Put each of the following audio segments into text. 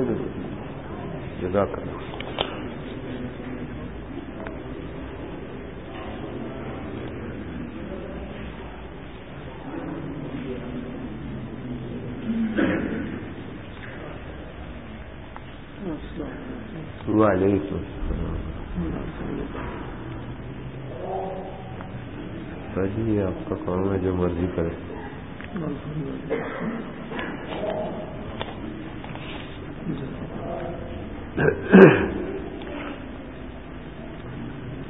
کوئی نہیں جزاک اللہ۔ وعلیکم السلام جی آپ کا کام ہے جو مرضی کرے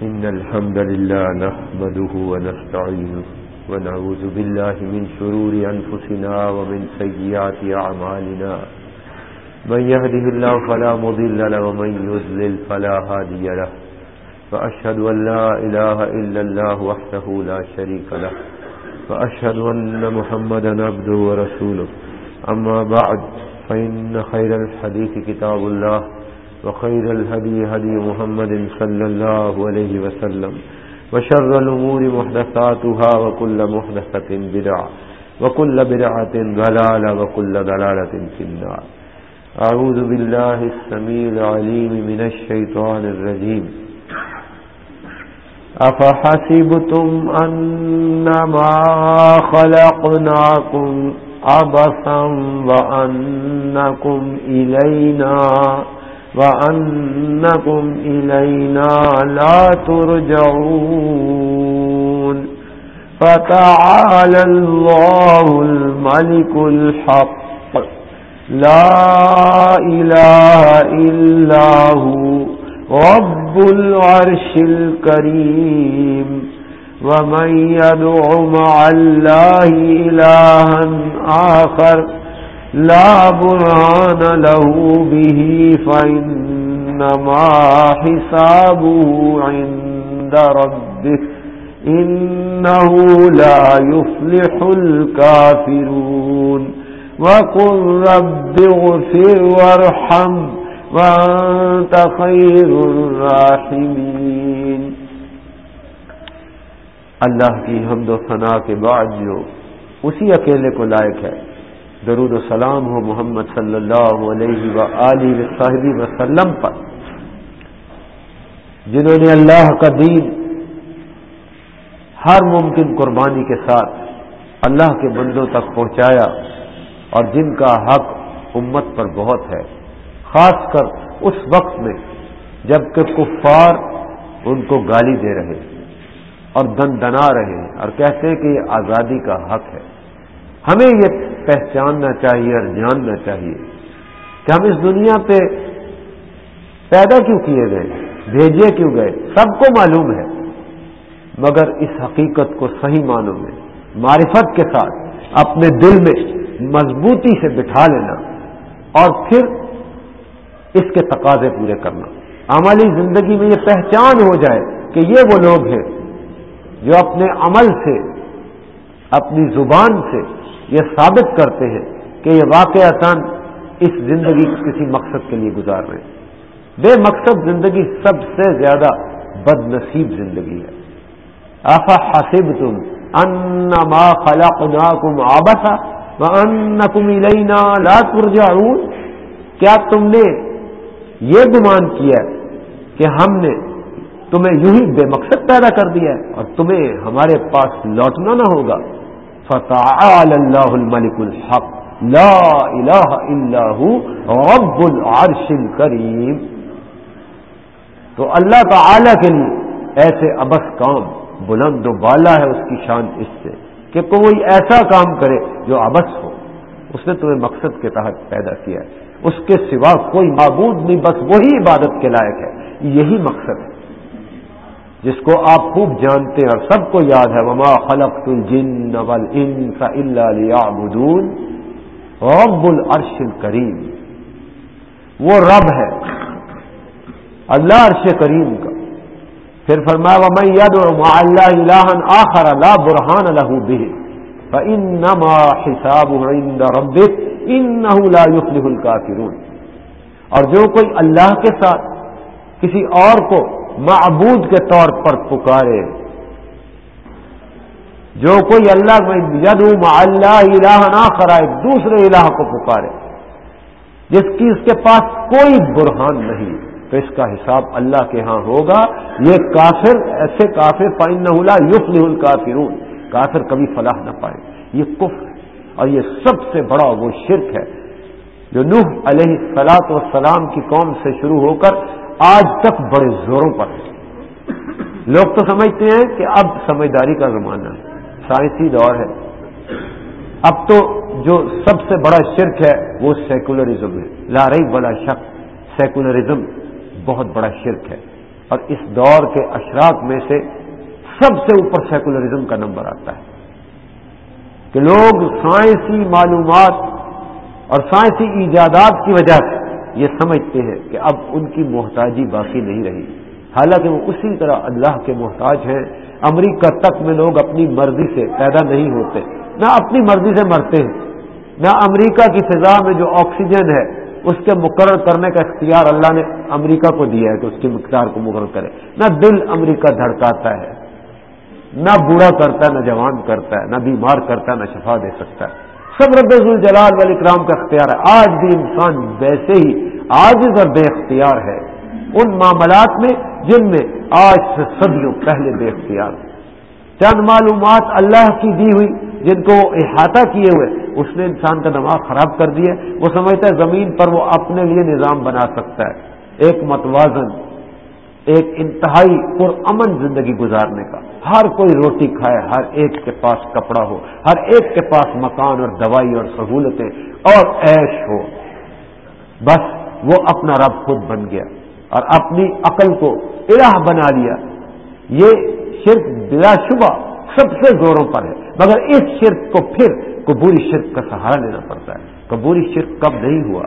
إن الحمد لله نحمده ونستعينه ونعوذ بالله من شرور أنفسنا ومن سيئات أعمالنا. من يهده الله فلا مضل له ومن يذلل فلا هادي له. فأشهد أن لا إله إلا الله وحده لا شريك له. فأشهد أن محمدا عبده ورسوله. أما بعد، فإن خير الحديث كتاب الله. وخير الهدي هدي محمد صلى الله عليه وسلم وشر الأمور محدثاتها وكل محدثة بدعة وكل بدعة ضلالة وكل ضلالة في النار. أعوذ بالله السميع العليم من الشيطان الرجيم. أفحسبتم أنما خلقناكم عبثا وأنكم إلينا وأنكم إلينا لا ترجعون فتعالى الله الملك الحق لا إله إلا هو رب العرش الكريم ومن يدع مع الله إلها آخر لا برهان له به، فإنما حسابه عند ربه، إنه لا يفلح الكافرون. وقل رب اغفر وارحم وانت خير الراحمين. اللہ کی حمد و ثناء کے بعد جو اسی اکیلے کو لائق ہے درود و سلام ہو محمد صلی اللہ علیہ و صاحبی وسلم پر۔ جنہوں نے اللہ کا دین ہر ممکن قربانی کے ساتھ اللہ کے بندوں تک پہنچایا اور جن کا حق امت پر بہت ہے، خاص کر اس وقت میں جبکہ کفار ان کو گالی دے رہے اور دن دنا رہے اور کہتے ہیں کہ یہ آزادی کا حق ہے۔ ہمیں یہ پہچاننا چاہیے اور جاننا چاہیے کہ ہم اس دنیا پہ پیدا کیوں کیے گئے، بھیجے کیوں گئے، سب کو معلوم ہے، مگر اس حقیقت کو صحیح معنوں میں، معرفت کے ساتھ، اپنے دل میں مضبوطی سے بٹھا لینا اور پھر اس کے تقاضے پورے کرنا۔ عملی زندگی میں یہ پہچان ہو جائے کہ یہ وہ لوگ ہیں جو اپنے عمل سے، اپنی زبان سے یہ ثابت کرتے ہیں کہ یہ واقع اس زندگی کسی مقصد کے لیے گزار رہے ہیں۔ بے مقصد زندگی سب سے زیادہ بد نصیب زندگی ہے۔ آفا حاصب تم ان ما خلقناکم آبسا وانکم الینا لا ترجعون۔ کیا تم نے یہ گمان کیا کہ ہم نے تمہیں یوں ہی بے مقصد پیدا کر دیا ہے اور تمہیں ہمارے پاس لوٹنا نہ ہوگا؟ فتح اللہ الملک الحق لا الہ الا رب العرش الکریم تو اللہ تعالی کے لیے ایسے ابس کام بلند و بالا ہے اس کی شان اس سے کہ کوئی ایسا کام کرے جو ابس ہو۔ اس نے تمہیں مقصد کے تحت پیدا کیا ہے۔ اس کے سوا کوئی معبود نہیں، بس وہی عبادت کے لائق ہے۔ یہی مقصد ہے۔ جس کو آپ خوب جانتے ہیں اور سب کو یاد ہے، وما خلق الجن والانس الا ليعبدون۔ رب العرش الکریم وہ رب ہے، اللہ عرش کریم کا۔ پھر فرمایا، ومن يدعو مع الله الها اخر لا برهان له به فانما حسابه عند ربه انه لا يفلح الكافرون۔ اور جو کوئی اللہ کے ساتھ کسی اور کو معبود کے طور پر پکارے۔ جو کوئی اللہ میں اللہ الہ نہ خرا ایک دوسرے الہ کو پکارے۔ جس کی اس کے پاس کوئی برہان نہیں، تو اس کا حساب اللہ کے ہاں ہوگا۔ یہ کافر، ایسے کافر پائن نہ ہلا یوف نہیں کافرون کافر کبھی فلاح نہ پائے۔ یہ کف اور یہ سب سے بڑا وہ شرک ہے۔ جو نوح علیہ سلاط و سلام کی قوم سے شروع ہو کر آج تک بڑے زوروں پر ہے لوگ تو سمجھتے ہیں کہ اب سمجھداری کا زمانہ ہے۔ سائنسی دور ہے۔ اب تو جو سب سے بڑا شرک ہے وہ سیکولرزم ہے۔ لا رہی بڑا شک، سیکولرزم بہت بڑا شرک ہے۔ اور اس دور کے اشراق میں سے سب سے اوپر سیکولرزم کا نمبر آتا ہے۔ کہ لوگ سائنسی معلومات اور سائنسی ایجادات کی وجہ سے یہ سمجھتے ہیں کہ اب ان کی محتاجی باقی نہیں رہی۔ حالانکہ وہ اسی طرح اللہ کے محتاج ہیں۔ امریکہ تک میں لوگ اپنی مرضی سے پیدا نہیں ہوتے۔ نہ اپنی مرضی سے مرتے ہیں۔ نہ امریکہ کی فضا میں جو آکسیجن ہے، اس کے مقرر کرنے کا اختیار اللہ نے امریکہ کو دیا ہے کہ اس کی مقدار کو مقرر کرے۔ نہ دل امریکہ دھڑکاتا ہے، نہ بوڑھا کرتا ہے، نہ جوان کرتا ہے، نہ بیمار کرتا ہے، نہ شفا دے سکتا ہے۔ سب رب الجلال والی اکرام کا اختیار ہے۔ آج بھی انسان ویسے ہی آج اگر بے اختیار ہے۔ ان معاملات میں جن میں آج سے صدیوں پہلے بے اختیار۔ چند معلومات اللہ کی دی ہوئی، جن کو احاطہ کیے ہوئے، اس نے انسان کا دماغ خراب کر دیا وہ سمجھتا ہے زمین پر وہ اپنے لیے نظام بنا سکتا ہے۔ ایک متوازن، ایک انتہائی پر امن زندگی گزارنے کا۔ ہر کوئی روٹی کھائے، ہر ایک کے پاس کپڑا ہو، ہر ایک کے پاس مکان اور دوائی اور سہولتیں اور ایش ہو۔ بس وہ اپنا رب خود بن گیا اور اپنی عقل کو الہ بنا لیا۔ یہ صرف بلا شبہ سب سے زوروں پر ہے، مگر اس شرک کو پھر قبوری شرک کا سہارا لینا پڑتا ہے۔ قبوری شرک کب نہیں ہوا؟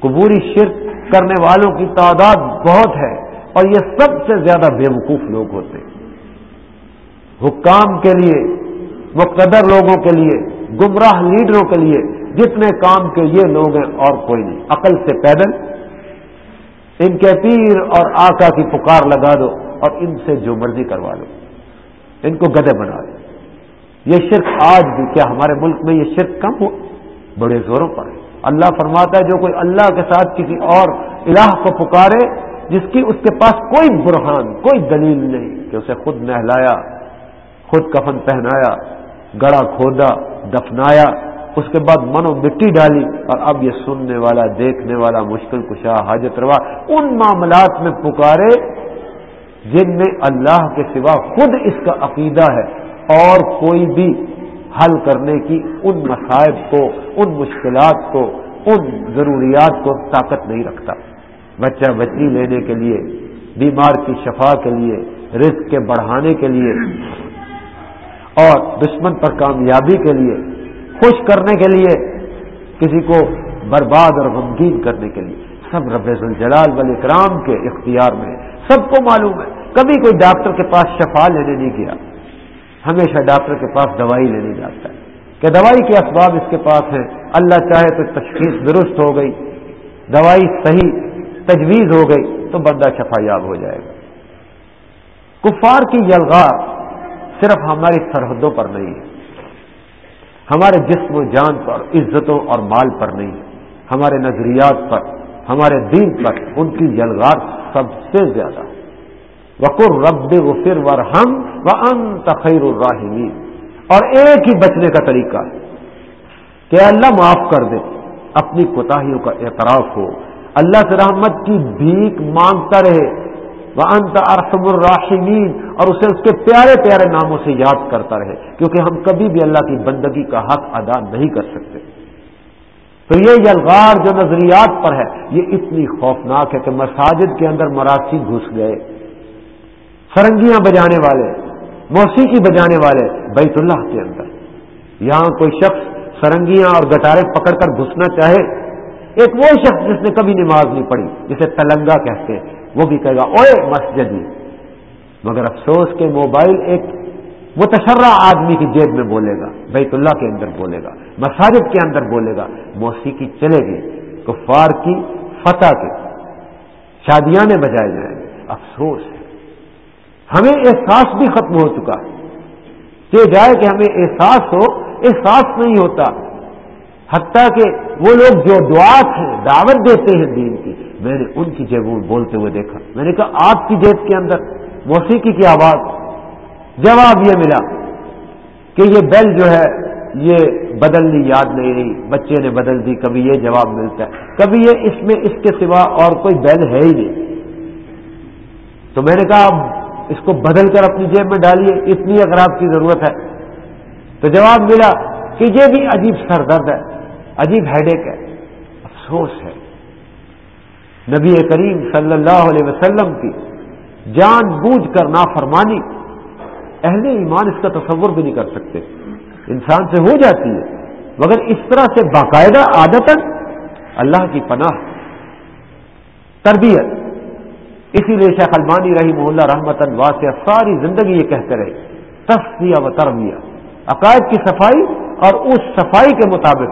قبوری شرک کرنے والوں کی تعداد بہت ہے اور یہ سب سے زیادہ بے وقوف لوگ ہوتے ہیں۔ حکام کے لیے، مقتدر لوگوں کے لیے، گمراہ لیڈروں کے لیے جتنے کام کے یہ لوگ ہیں اور کوئی نہیں۔ عقل سے پیدل، ان کے پیر اور آقا کی پکار لگا دو اور ان سے جو مرضی کروا لو ان کو گدے بنا دو یہ شرک آج بھی، کیا ہمارے ملک میں یہ شرک کم ہو بڑے زوروں پر ہے۔ اللہ فرماتا ہے، جو کوئی اللہ کے ساتھ کسی اور الہ کو پکارے، جس کی اس کے پاس کوئی برہان، کوئی دلیل نہیں کہ اسے خود نہلایا۔ خود کفن پہنایا، گڑا کھودا، دفنایا، اس کے بعد منو مٹی ڈالی اور اب یہ سننے والا، دیکھنے والا، مشکل کشا، حاجت روا، ان معاملات میں پکارے جن میں اللہ کے سوا خود اس کا عقیدہ ہے اور کوئی بھی حل کرنے کی ان مسائب کو، ان مشکلات کو، ان ضروریات کو طاقت نہیں رکھتا۔ بچہ بچی لینے کے لیے، بیمار کی شفا کے لیے، رزق کے بڑھانے کے لیے اور دشمن پر کامیابی کے لیے، خوش کرنے کے لیے، کسی کو برباد اور غمگین کرنے کے لیے۔ سب رب الجلال ولی اکرام کے اختیار میں سب کو معلوم ہے۔ کبھی کوئی ڈاکٹر کے پاس شفا لینے نہیں گیا۔ ہمیشہ ڈاکٹر کے پاس دوائی لینے جاتا ہے۔ کہ دوائی کے اسباب اس کے پاس ہیں۔ اللہ چاہے تو تشخیص درست ہو گئی۔ دوائی صحیح تجویز ہو گئی تو بندہ شفا یاب ہو جائے گا۔ کفار کی یلغار صرف ہماری سرحدوں پر نہیں ہے۔ ہمارے جسم و جان پر، عزتوں اور مال پر نہیں۔ ہے ہمارے نظریات پر، ہمارے دین پر، ان کی یلغار سب سے زیادہ۔ ہے وقر رب غفر ورحم و ان تخیر الراحمین اور ایک ہی بچنے کا طریقہ کہ اللہ معاف کر دے، اپنی کوتاہیوں کا اعتراف ہو۔ اللہ سے رحمت کی بھیک مانگتا رہے۔ انت ارحم الراحمین اور اسے اس کے پیارے پیارے ناموں سے یاد کرتا رہے، کیونکہ ہم کبھی بھی اللہ کی بندگی کا حق ادا نہیں کر سکتے۔ تو یہ یلغار جو نظریات پر ہے، یہ اتنی خوفناک ہے کہ مساجد کے اندر مراسی گھس گئے فرنگیاں بجانے والے، موسیقی بجانے والے بیت اللہ کے اندر۔ یہاں کوئی شخص فرنگیاں اور گٹارے پکڑ کر گھسنا چاہے، ایک وہ شخص جس نے کبھی نماز نہیں پڑھی، جسے تلنگا کہتے ہیں۔ وہ بھی کہے گا اوے مسجد مگر افسوس کے موبائل ایک متشرہ آدمی کی جیب میں بولے گا، بیت اللہ کے اندر بولے گا، مساجد کے اندر بولے گا، موسیقی چلے گی، کفار کی فتح کے شادیاں بجائے جائیں گے۔ افسوس ہے۔ ہمیں احساس بھی ختم ہو چکا ہے۔ کہ جائے کہ ہمیں احساس ہو؟ احساس نہیں ہوتا۔ حتیٰ کہ وہ لوگ جو دعا ہیں دعوت دیتے ہیں دین کی میں نے ان کی جیبوں میں بولتے ہوئے دیکھا۔ میں نے کہا، آپ کی جیب کے اندر موسیقی کی آواز جواب یہ ملا کہ یہ بیل جو ہے، یہ بدلنی یاد نہیں رہی۔ بچے نے بدل دی، کبھی یہ جواب ملتا ہے، کبھی یہ اس میں اس کے سوا اور کوئی بیل ہے ہی نہیں۔ تو میں نے کہا، اب اس کو بدل کر اپنی جیب میں ڈالیے، اتنی اگر آپ کی ضرورت ہے۔ تو جواب ملا کہ یہ بھی عجیب سر درد ہے، عجیب ہیڈ ایک ہے، افسوس ہے۔ نبی کریم صلی اللہ علیہ وسلم کی جان بوجھ کر نافرمانی، اہل ایمان اس کا تصور بھی نہیں کر سکتے۔ انسان سے ہو جاتی ہے، مگر اس طرح سے باقاعدہ عادت اللہ کی پناہ۔ تربیت۔ اسی لیے شیخ المانی رہی محلہ رحمت واسع ساری زندگی یہ کہتے رہے تصفیہ و تربیہ۔ عقائد کی صفائی اور اس صفائی کے مطابق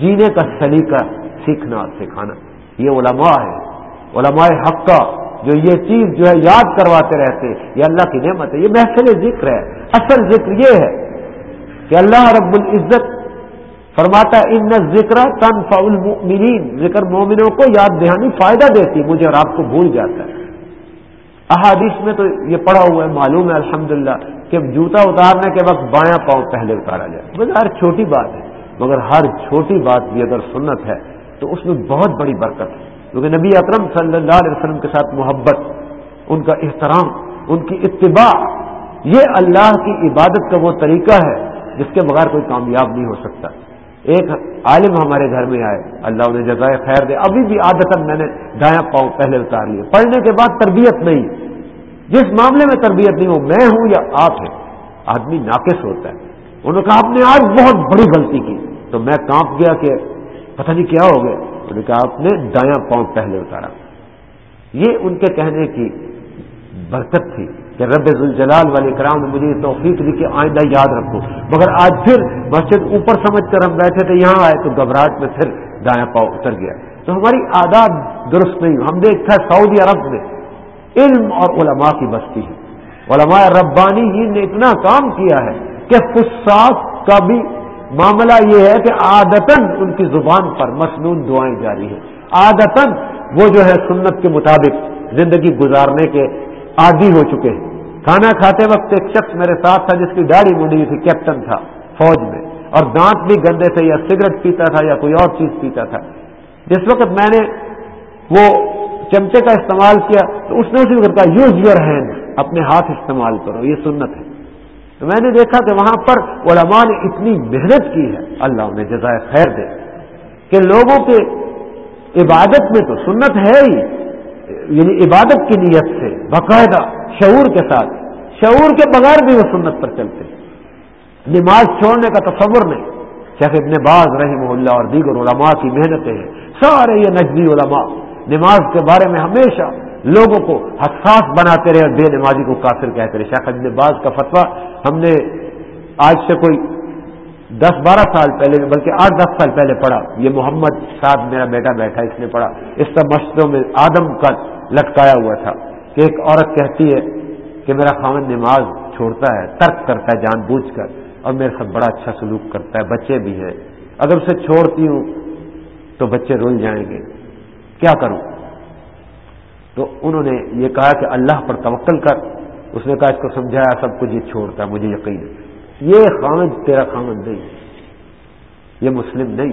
جینے کا سلیقہ، سیکھنا اور سکھانا۔ یہ علماء ہے علماء حق کا جو یہ چیز جو ہے یاد کرواتے رہتے یہ اللہ کی نعمت ہے، یہ محفل ذکر ہے۔ اصل ذکر یہ ہے کہ اللہ رب العزت فرماتا ہے، ان ذکر تن المؤمنین۔ ذکر مومنوں کو یاد دہانی فائدہ دیتی، مجھے اور آپ کو بھول جاتا ہے۔ احادیث میں تو یہ پڑا ہوا ہے، معلوم ہے الحمدللہ کہ جوتا اتارنے کے وقت بایاں پاؤں پہلے اتارا جائے۔ بس ہر چھوٹی بات ہے، مگر ہر چھوٹی بات بھی اگر سنت ہے تو اس میں بہت بڑی برکت ہے۔ کیونکہ نبی اکرم صلی اللہ علیہ وسلم کے ساتھ محبت، ان کا احترام، ان کی اتباع، یہ اللہ کی عبادت کا وہ طریقہ ہے جس کے بغیر کوئی کامیاب نہیں ہو سکتا۔ ایک عالم ہمارے گھر میں آئے، اللہ انہیں جزائے خیر دے۔ ابھی بھی عادت میں نے دایاں پاؤں پہلے اتار لیے۔ پڑھنے کے بعد تربیت نہیں۔ جس معاملے میں تربیت نہیں ہو، میں ہوں یا آپ ہے آدمی ناقص ہوتا ہے۔ انہوں نے کہا، آپ نے آج بہت بڑی غلطی کی۔ تو میں کانپ گیا کہ پتہ نہیں کیا ہو گیا انہوں نے کہا، آپ نے دایاں پاؤں پہلے اتارا۔ یہ ان کے کہنے کی برکت تھی کہ رب الجلال والے کرام نے مجھے توفیق دی کہ آئندہ یاد رکھو مگر آج پھر مسجد اوپر سمجھ کر ہم بیٹھے تھے، یہاں آئے تو گھبراہٹ میں پھر دایاں پاؤں اتر گیا۔ تو ہماری آداد درست نہیں، ہم دیکھتا ہے سعودی عرب میں علم اور علماء کی بستی ہے۔ علماء ربانی ہی نے اتنا کام کیا ہے کہ فساق کا بھی معاملہ یہ ہے کہ آدتن ان کی زبان پر مصنون دعائیں جاری ہیں۔ آدتن وہ جو ہے سنت کے مطابق زندگی گزارنے کے عادی ہو چکے ہیں۔ کھانا کھاتے وقت ایک شخص میرے ساتھ تھا جس کی داڑھی منڈی تھی، کیپٹن تھا فوج میں، اور دانت بھی گندے تھے یا سگریٹ پیتا تھا یا کوئی اور چیز پیتا تھا۔ جس وقت میں نے وہ چمچے کا استعمال کیا تو اس نے اسی وقت کہا یوز یور ہینڈ اپنے ہاتھ استعمال کرو، یہ سنت ہے۔ تو میں نے دیکھا کہ وہاں پر علماء نے اتنی محنت کی ہے، اللہ انہیں جزائے خیر دے۔ کہ لوگوں کے عبادت میں تو سنت ہے ہی یعنی عبادت کی نیت سے، باقاعدہ شعور کے ساتھ۔ شعور کے بغیر بھی وہ سنت پر چلتے۔ نماز چھوڑنے کا تصور نہیں۔ شیخ ابن باز رحمہ اللہ اور دیگر علماء کی محنتیں ہیں۔ سارے یہ نجدی علماء، نماز کے بارے میں ہمیشہ لوگوں کو حساس بناتے رہے اور بے نمازی کو کافر کہتے رہے۔ شاخ باز کا فتویٰ ہم نے آج سے کوئی دس بارہ سال پہلے بلکہ آٹھ دس سال پہلے پڑھا۔ یہ محمد صاحب میرا بیٹا بیٹھا اس نے پڑھا۔ اس طرح مسجدوں میں آدم کا لٹکایا ہوا تھا کہ ایک عورت کہتی ہے کہ میرا خامن نماز چھوڑتا ہے، ترک کرتا ہے، جان بوجھ کر، اور میرے ساتھ بڑا اچھا سلوک کرتا ہے، بچے بھی ہیں۔ اگر اسے چھوڑتی ہوں تو بچے رول جائیں گے۔ کیا کروں؟ تو انہوں نے یہ کہا کہ اللہ پر توکل کر۔ اس نے کہا اس کو سمجھایا، سب کچھ یہ چھوڑتا ہے، مجھے یقین ہے۔ یہ خامد، تیرا خامد نہیں یہ مسلم نہیں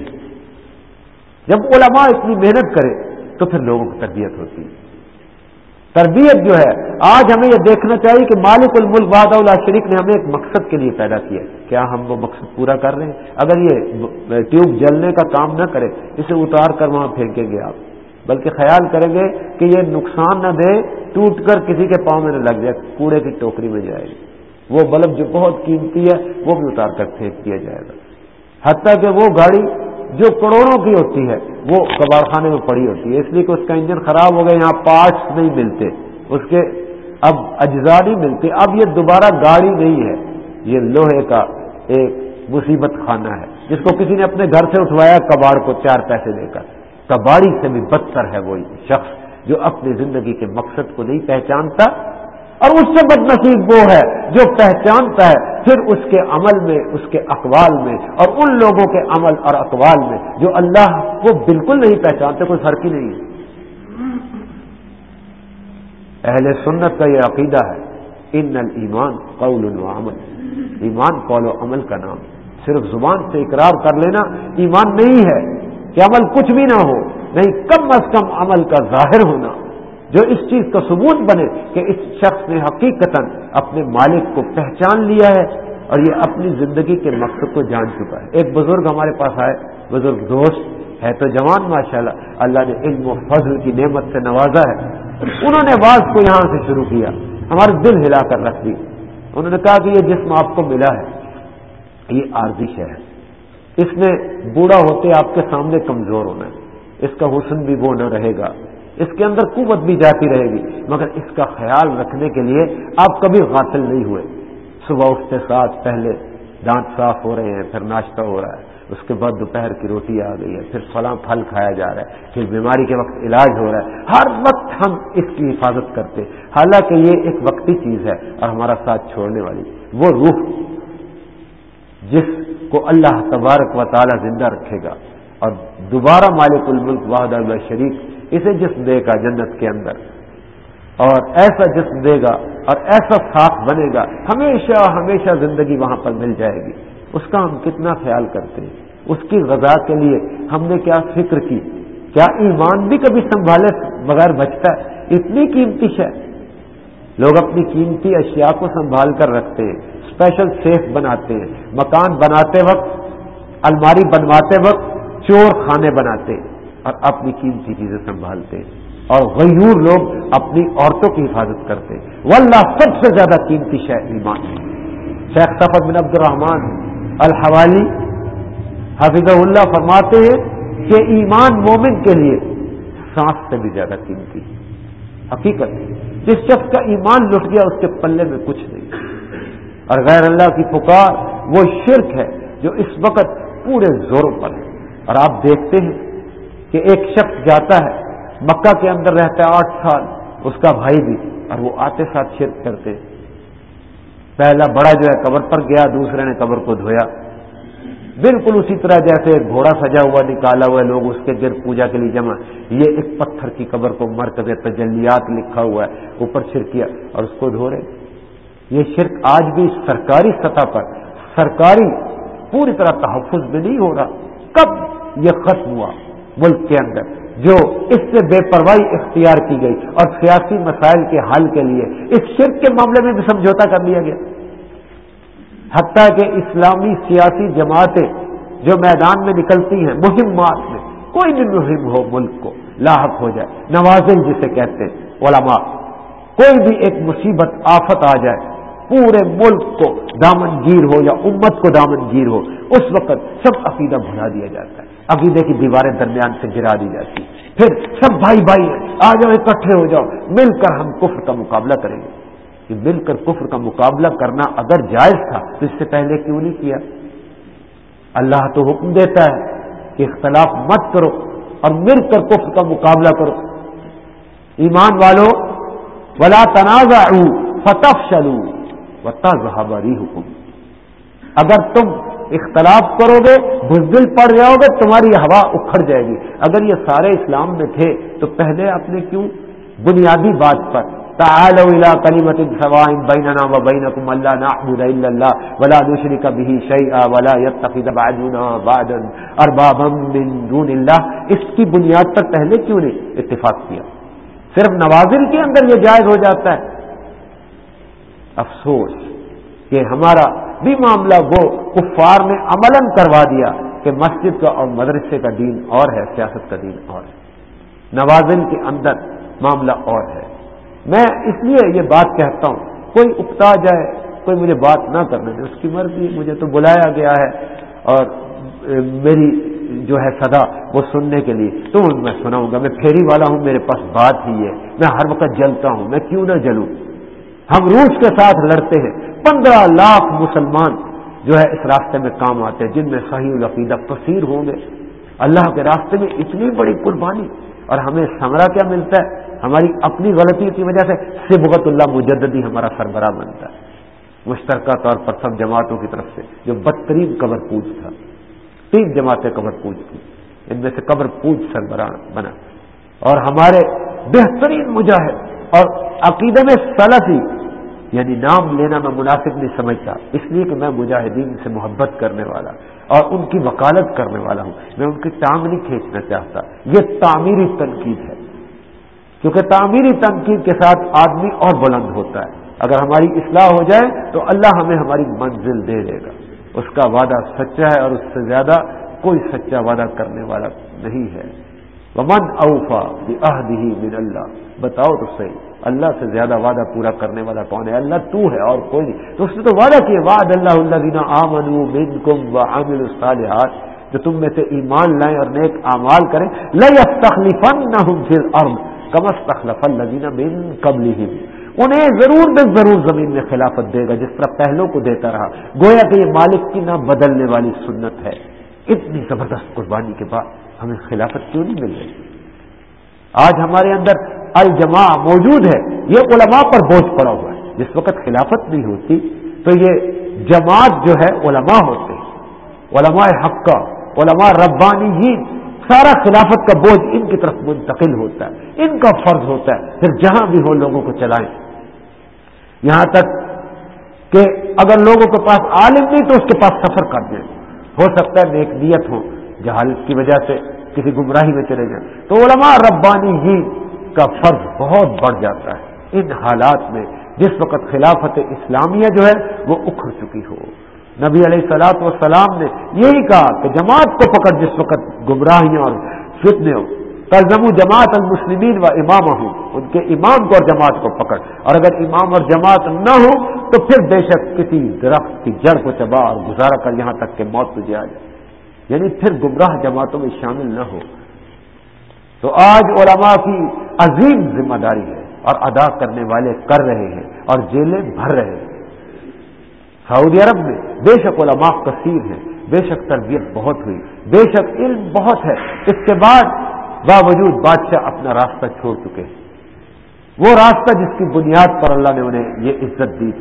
جب علماء اتنی محنت کرے تو پھر لوگوں کی تربیت ہوتی ہے۔ تربیت جو ہے، آج ہمیں یہ دیکھنا چاہیے کہ مالک الملک باد اللہ شریف نے ہمیں ایک مقصد کے لیے پیدا کیا کیا ہم وہ مقصد پورا کر رہے ہیں؟ اگر یہ ٹیوب جلنے کا کام نہ کرے، اسے اتار کر وہاں پھینکیں گے آپ۔ بلکہ خیال کریں گے کہ یہ نقصان نہ دے، ٹوٹ کر کسی کے پاؤں میں نہ لگ جائے، کوڑے کی ٹوکری میں جائے۔ گی وہ بلب جو بہت قیمتی ہے، وہ بھی اتار کر پھینک دیا جائے گا۔ حتیٰ کہ وہ گاڑی جو کروڑوں کی ہوتی ہے، وہ کباڑ خانے میں پڑی ہوتی ہے۔ اس لیے کہ اس کا انجن خراب ہو گیا، یہاں پارٹس نہیں ملتے۔ اس کے اب اجزاء نہیں ملتے۔ اب یہ دوبارہ گاڑی نہیں ہے۔ یہ لوہے کا ایک مصیبت خانہ ہے، جس کو کسی نے اپنے گھر سے اٹھوایا، کباڑ کو چار پیسے دے کر۔ کباڑی سے بھی بدتر ہے وہی شخص جو اپنی زندگی کے مقصد کو نہیں پہچانتا اور اس سے بد نصیب وہ ہے جو پہچانتا ہے، پھر اس کے عمل میں، اس کے اقوال میں اور ان لوگوں کے عمل اور اقوال میں جو اللہ کو بالکل نہیں پہچانتے، کوئی فرق ہی نہیں ہے۔ اہل سنت کا یہ عقیدہ ہے، ان ایمان قول و عمل۔ ایمان قول و عمل کا نام۔ صرف زبان سے اقرار کر لینا ایمان نہیں ہے۔ کہ عمل کچھ بھی نہ ہو، نہیں، کم از کم عمل کا ظاہر ہونا۔ جو اس چیز کا ثبوت بنے کہ اس شخص نے حقیقت اپنے مالک کو پہچان لیا ہے اور یہ اپنی زندگی کے مقصد کو جان چکا ہے۔ ایک بزرگ ہمارے پاس آئے، بزرگ دوست ہے تو جوان، ماشاءاللہ، اللہ نے علم و فضل کی نعمت سے نوازا ہے۔ انہوں نے باز کو یہاں سے شروع کیا، ہمارے دل ہلا کر رکھ دی۔ انہوں نے کہا کہ یہ جسم آپ کو ملا ہے، یہ عارضی ہے اس میں بوڑھا ہوتے آپ کے سامنے کمزور ہونا ہے۔ اس کا حسن بھی وہ نہ رہے گا۔ اس کے اندر قوت بھی جاتی رہے گی۔ مگر اس کا خیال رکھنے کے لیے آپ کبھی غافل نہیں ہوئے۔ صبح اٹھتے ساتھ پہلے دانت صاف ہو رہے ہیں، پھر ناشتہ ہو رہا ہے۔ اس کے بعد دوپہر کی روٹی آ گئی ہے، پھر فلاں پھل کھایا جا رہا ہے۔ پھر بیماری کے وقت علاج ہو رہا ہے۔ ہر وقت ہم اس کی حفاظت کرتے حالانکہ یہ ایک وقتی چیز ہے اور ہمارا ساتھ چھوڑنے والی وہ روح جس کو اللہ تبارک و تعالی زندہ رکھے گا اور دوبارہ مالک الملک واحد اللہ شریف اسے جسم دے گا جنت کے اندر اور ایسا جسم دے گا اور ایسا ساتھ بنے گا، ہمیشہ ہمیشہ زندگی وہاں پر مل جائے گی۔ اس کا ہم کتنا خیال کرتے ہیں؟ اس کی غذا کے لیے ہم نے کیا فکر کی؟ کیا ایمان بھی کبھی سنبھالے بغیر بچتا ہے؟ اتنی قیمتی ہے لوگ اپنی قیمتی اشیاء کو سنبھال کر رکھتے ہیں۔ اسپیشل سیف بناتے ہیں۔ مکان بناتے وقت، الماری بنواتے وقت، چور خانے بناتے اور اپنی قیمتی چیزیں سنبھالتے ہیں۔ اور غیور لوگ اپنی عورتوں کی حفاظت کرتے واللہ سب سے زیادہ قیمتی شہ ایمان شیخ صفت بن عبد الرحمان الحوالی حافظ اللہ فرماتے ہیں کہ ایمان مومن کے لیے سانس سے بھی زیادہ قیمتی حقیقت جس شخص کا ایمان لٹ گیا، اس کے پلے میں کچھ نہیں۔ اور غیر اللہ کی پکار وہ شرک ہے جو اس وقت پورے زوروں پر ہے۔ اور آپ دیکھتے ہیں کہ ایک شخص جاتا ہے، مکہ کے اندر رہتا ہے آٹھ سال، اس کا بھائی بھی، اور وہ آتے ساتھ شرک کرتے۔ پہلا بڑا جو ہے قبر پر گیا، دوسرے نے قبر کو دھویا۔ بالکل اسی طرح جیسے گھوڑا سجا ہوا، نکالا ہوا ہے، لوگ اس کے گر پوجا کے لیے جمع۔ یہ ایک پتھر کی قبر کو مرکز تجلیات لکھا ہوا ہے، اوپر شرک کیا اور اس کو دھو رہے۔ یہ شرک آج بھی سرکاری سطح پر، سرکاری پوری طرح تحفظ میں نہیں ہو رہا۔ کب یہ ختم ہوا ملک کے اندر؟ جو اس سے بے پرواہی اختیار کی گئی اور سیاسی مسائل کے حل کے لیے اس شرک کے معاملے میں بھی سمجھوتا کر لیا گیا۔ حتیٰ کہ اسلامی سیاسی جماعتیں جو میدان میں نکلتی ہیں مہمات میں، کوئی بھی مہم ہو ملک کو لاحق ہو جائے۔ نوازن جسے کہتے ہیں علماء، کوئی بھی ایک مصیبت آفت آ جائے پورے ملک کو دامن گیر ہو یا امت کو دامن گیر ہو، اس وقت سب عقیدہ بھلا دیا جاتا ہے۔ عقیدے کی دیواریں درمیان سے گرا دی جاتی پھر سب بھائی بھائی آ جاؤ، اکٹھے ہو جاؤ۔ مل کر ہم کفر کا مقابلہ کریں گے۔ کہ مل کر کفر کا مقابلہ کرنا اگر جائز تھا تو اس سے پہلے کیوں نہیں کیا؟ اللہ تو حکم دیتا ہے کہ اختلاف مت کرو اور مل کر کفر کا مقابلہ کرو۔ ایمان والو، ولا تنازع فتح شلو ذہاباری حکم اگر تم اختلاف کرو گے، بزدل پڑ جاؤ گے، تمہاری ہوا اکھڑ جائے گی۔ اگر یہ سارے اسلام میں تھے، تو پہلے آپ نے کیوں؟ بنیادی بات پر۔ تعالوا الى كلمه سواء بيننا وبينكم الا نعبد الا الله ولا نشرك به شيئا ولا يتخذ بعضنا بعضا اربابا من دون الله۔ اس کی بنیاد پر پہلے کیوں نہیں اتفاق کیا؟ صرف نوازل کے اندر یہ جائز ہو جاتا ہے۔ افسوس کہ ہمارا بھی معاملہ وہ کفار نے عمل کروا دیا کہ مسجد کا اور مدرسے کا دین اور ہے، سیاست کا دین اور ہے۔ نوازل کے اندر معاملہ اور ہے۔ میں اس لیے یہ بات کہتا ہوں، کوئی اکتا جائے، کوئی مجھے بات نہ کرنے دے، اس کی مرضی، مجھے تو بلایا گیا ہے۔ اور میری جو ہے صدا وہ سننے کے لیے، تو میں سناؤں گا۔ میں پھیری والا ہوں، میرے پاس بات ہی ہے۔ میں ہر وقت جلتا ہوں، میں کیوں نہ جلوں؟ ہم روس کے ساتھ لڑتے ہیں۔ پندرہ لاکھ مسلمان جو ہے اس راستے میں کام آتے ہیں، جن میں صحیح العقیدہ پسیر ہوں گے۔ اللہ کے راستے میں اتنی بڑی قربانی اور ہمیں سمرا کیا ملتا ہے؟ ہماری اپنی غلطی کی وجہ سے سبغت اللہ مجددی ہمارا سربراہ بنتا ہے۔ مشترکہ طور پر سب جماعتوں کی طرف سے جو بدترین قبر پوج تھا، تین جماعتیں قبر پوج کی۔ ان میں سے قبر پوج سربراہ بنا۔ اور ہمارے بہترین مجاہد اور عقیدے میں سلفی یعنی نام لینا میں مناسب نہیں سمجھتا، اس لیے کہ میں مجاہدین سے محبت کرنے والا اور ان کی وکالت کرنے والا ہوں، میں ان کی ٹانگ نہیں کھینچنا چاہتا۔ یہ تعمیری تنقید ہے۔ کیونکہ تعمیری تنقید کے ساتھ آدمی اور بلند ہوتا ہے۔ اگر ہماری اصلاح ہو جائے تو اللہ ہمیں ہماری منزل دے دے گا۔ اس کا وعدہ سچا ہے اور اس سے زیادہ کوئی سچا وعدہ کرنے والا نہیں ہے۔ ومن اوفا من اللہ بتاؤ تو صحیح۔ اللہ سے زیادہ وعدہ پورا کرنے والا کون ہے؟ اللہ تو ہے اور کوئی نہیں۔ تو اس نے تو وعدہ کیا، وعد اللہ اللہ دینا آمن کم و عامل الصالحات، جو تم میں سے ایمان لائیں اور نیک اعمال کریں۔ لخلیفن نہ پھر ارم کمس تخلف اللہ بن قبل انہیں ضرور بے ضرور زمین میں خلافت دے گا، جس طرح پہلوں کو دیتا رہا۔ گویا کہ یہ مالک کی نہ بدلنے والی سنت ہے۔ اتنی زبردست قربانی کے بعد ہمیں خلافت کیوں نہیں مل رہی؟ آج ہمارے اندر الجماع موجود ہے، یہ علماء پر بوجھ پڑا ہوا ہے، جس وقت خلافت نہیں ہوتی، تو یہ جماعت جو ہے علماء ہوتے ہیں، علماء حق کا علماء ربانی ہی سارا خلافت کا بوجھ ان کی طرف منتقل ہوتا ہے، ان کا فرض ہوتا ہے، پھر جہاں بھی ہو لوگوں کو چلائیں۔ یہاں تک کہ اگر لوگوں کے پاس عالم نہیں تو اس کے پاس سفر کر دیں۔ ہو سکتا ہے نیک نیت ہو جہالت کی وجہ سے کسی گمراہی میں چلے جائیں۔ تو علماء ربانی ہی کا فرض بہت بڑھ جاتا ہے۔ ان حالات میں جس وقت خلافت اسلامیہ جو ہے وہ اکھڑ چکی ہو۔ نبی علیہ سلاط وسلام نے یہی کہا کہ جماعت کو پکڑ جس وقت گمراہیاں اور فتنے ہو تلزم جماعت المسلمین و امام ہوں، ان کے امام کو اور جماعت کو پکڑ۔ اور اگر امام اور جماعت نہ ہو تو پھر بے شک کسی درخت کی جڑ کو چبا اور گزارا کر یہاں تک کہ موت تجھے آ جائے۔ یعنی پھر گمراہ جماعتوں میں شامل نہ ہو۔ تو آج علماء کی عظیم ذمہ داری ہے اور ادا کرنے والے کر رہے ہیں اور جیلیں بھر رہے ہیں۔ سعودی عرب میں بے شک علماء کثیر ہیں، بے شک تربیت بہت ہوئی، بے شک علم بہت ہے۔ اس کے بعد باوجود بادشاہ اپنا راستہ چھوڑ چکے۔ ہیں وہ راستہ جس کی بنیاد پر اللہ نے انہیں یہ عزت دی،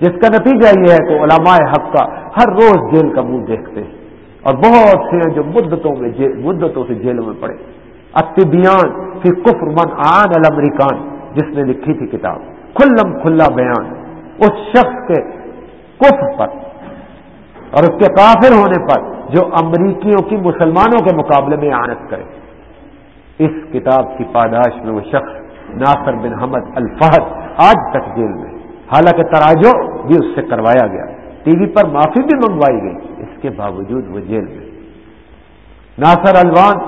جس کا نتیجہ یہ ہے کہ علماء حق کا ہر روز جیل کا منہ دیکھتے ہیں۔ اور بہت سے ہیں جو مدتوں میں مدتوں سے جیلوں میں پڑے۔ اتبیان پھر کفر من آن الامریکان جس نے لکھی تھی کتاب. کھلم کھلا بیان اس شخص کے کفر پر اور اس کے کافر ہونے پر جو امریکیوں کی مسلمانوں کے مقابلے میں آنت کرے. اس کتاب کی پاداش میں وہ شخص ناصر بن حمد الفہد آج تک جیل میں حالانکہ تراجو بھی اس سے کروایا گیا. ٹی وی پر معافی بھی منگوائی گئی. اس کے باوجود وہ جیل میں ناصر الوان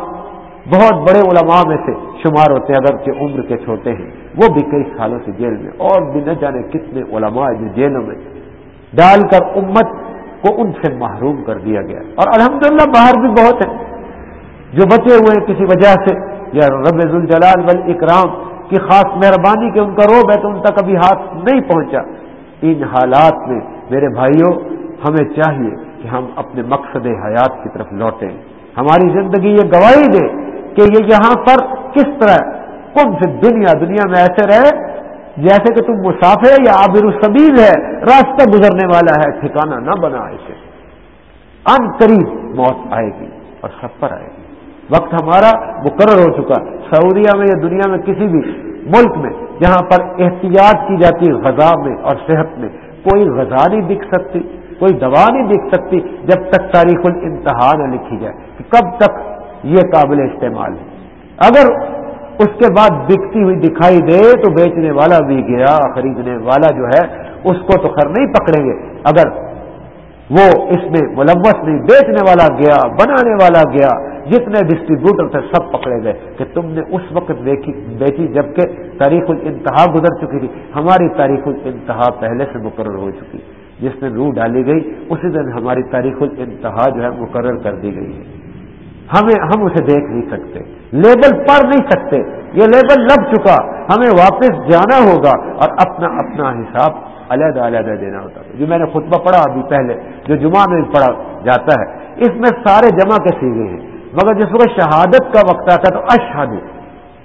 بہت بڑے علماء میں سے شمار ہوتے ہیں اگر کہ عمر کے چھوٹے ہیں۔ وہ بھی کئی سالوں سے جیل میں، اور بھی نہ جانے کتنے علماء جو جیلوں میں ڈال کر امت کو ان سے محروم کر دیا گیا۔ اور الحمدللہ باہر بھی بہت ہیں جو بچے ہوئے ہیں کسی وجہ سے۔ یا رب الجلال وال اکرام کی خاص مہربانی کے ان کا روب ہے تو ان تک ابھی ہاتھ نہیں پہنچا۔ ان حالات میں میرے بھائیوں، ہمیں چاہیے کہ ہم اپنے مقصد حیات کی طرف لوٹیں۔ ہماری زندگی یہ گواہی دے کہ یہ یہاں پر کس طرح کم سے دنیا دنیا میں ایسے رہے جیسے کہ تم مسافر یا عابر السبیل ہے، راستہ گزرنے والا ہے ٹھکانا نہ بنا اسے۔ ان قریب موت آئے گی اور سب پر آئے گی۔ وقت ہمارا مقرر ہو چکا۔ سعودیہ میں یا دنیا میں کسی بھی ملک میں جہاں پر احتیاط کی جاتی ہے، غذا میں اور صحت میں، کوئی غذا نہیں دکھ سکتی۔ کوئی دوا نہیں دکھ سکتی جب تک تاریخ الانتہا نہ لکھی جائے کہ کب تک یہ قابل استعمال ہے۔ اگر اس کے بعد بکتی ہوئی دکھائی دے تو بیچنے والا بھی گیا، خریدنے والا جو ہے، اس کو تو خر نہیں پکڑیں گے۔ اگر وہ اس میں ملوث نہیں، بیچنے والا گیا، بنانے والا گیا، جتنے ڈسٹریبیوٹر تھے، سب پکڑے گئے کہ تم نے اس وقت دیکھی، بیچی جبکہ تاریخ الانتہا گزر چکی تھی۔ ہماری تاریخ الانتہا پہلے سے مقرر ہو چکی۔ جس میں روح ڈالی گئی، اسی دن ہماری تاریخ الانتہا جو ہے مقرر کر دی گئی ہے۔ ہمیں، ہم اسے دیکھ نہیں سکتے، لیبل پڑھ نہیں سکتے۔ یہ لیبل لگ چکا، ہمیں واپس جانا ہوگا اور اپنا اپنا حساب علیحدہ علیحدہ دینا ہوتا۔ ہے جو میں نے خطبہ پڑھا ابھی پہلے، جو جمعہ میں پڑھا جاتا ہے، اس میں سارے جمع کے سیگے ہیں۔ مگر جس وقت شہادت کا وقت آتا ہے تو اشہد،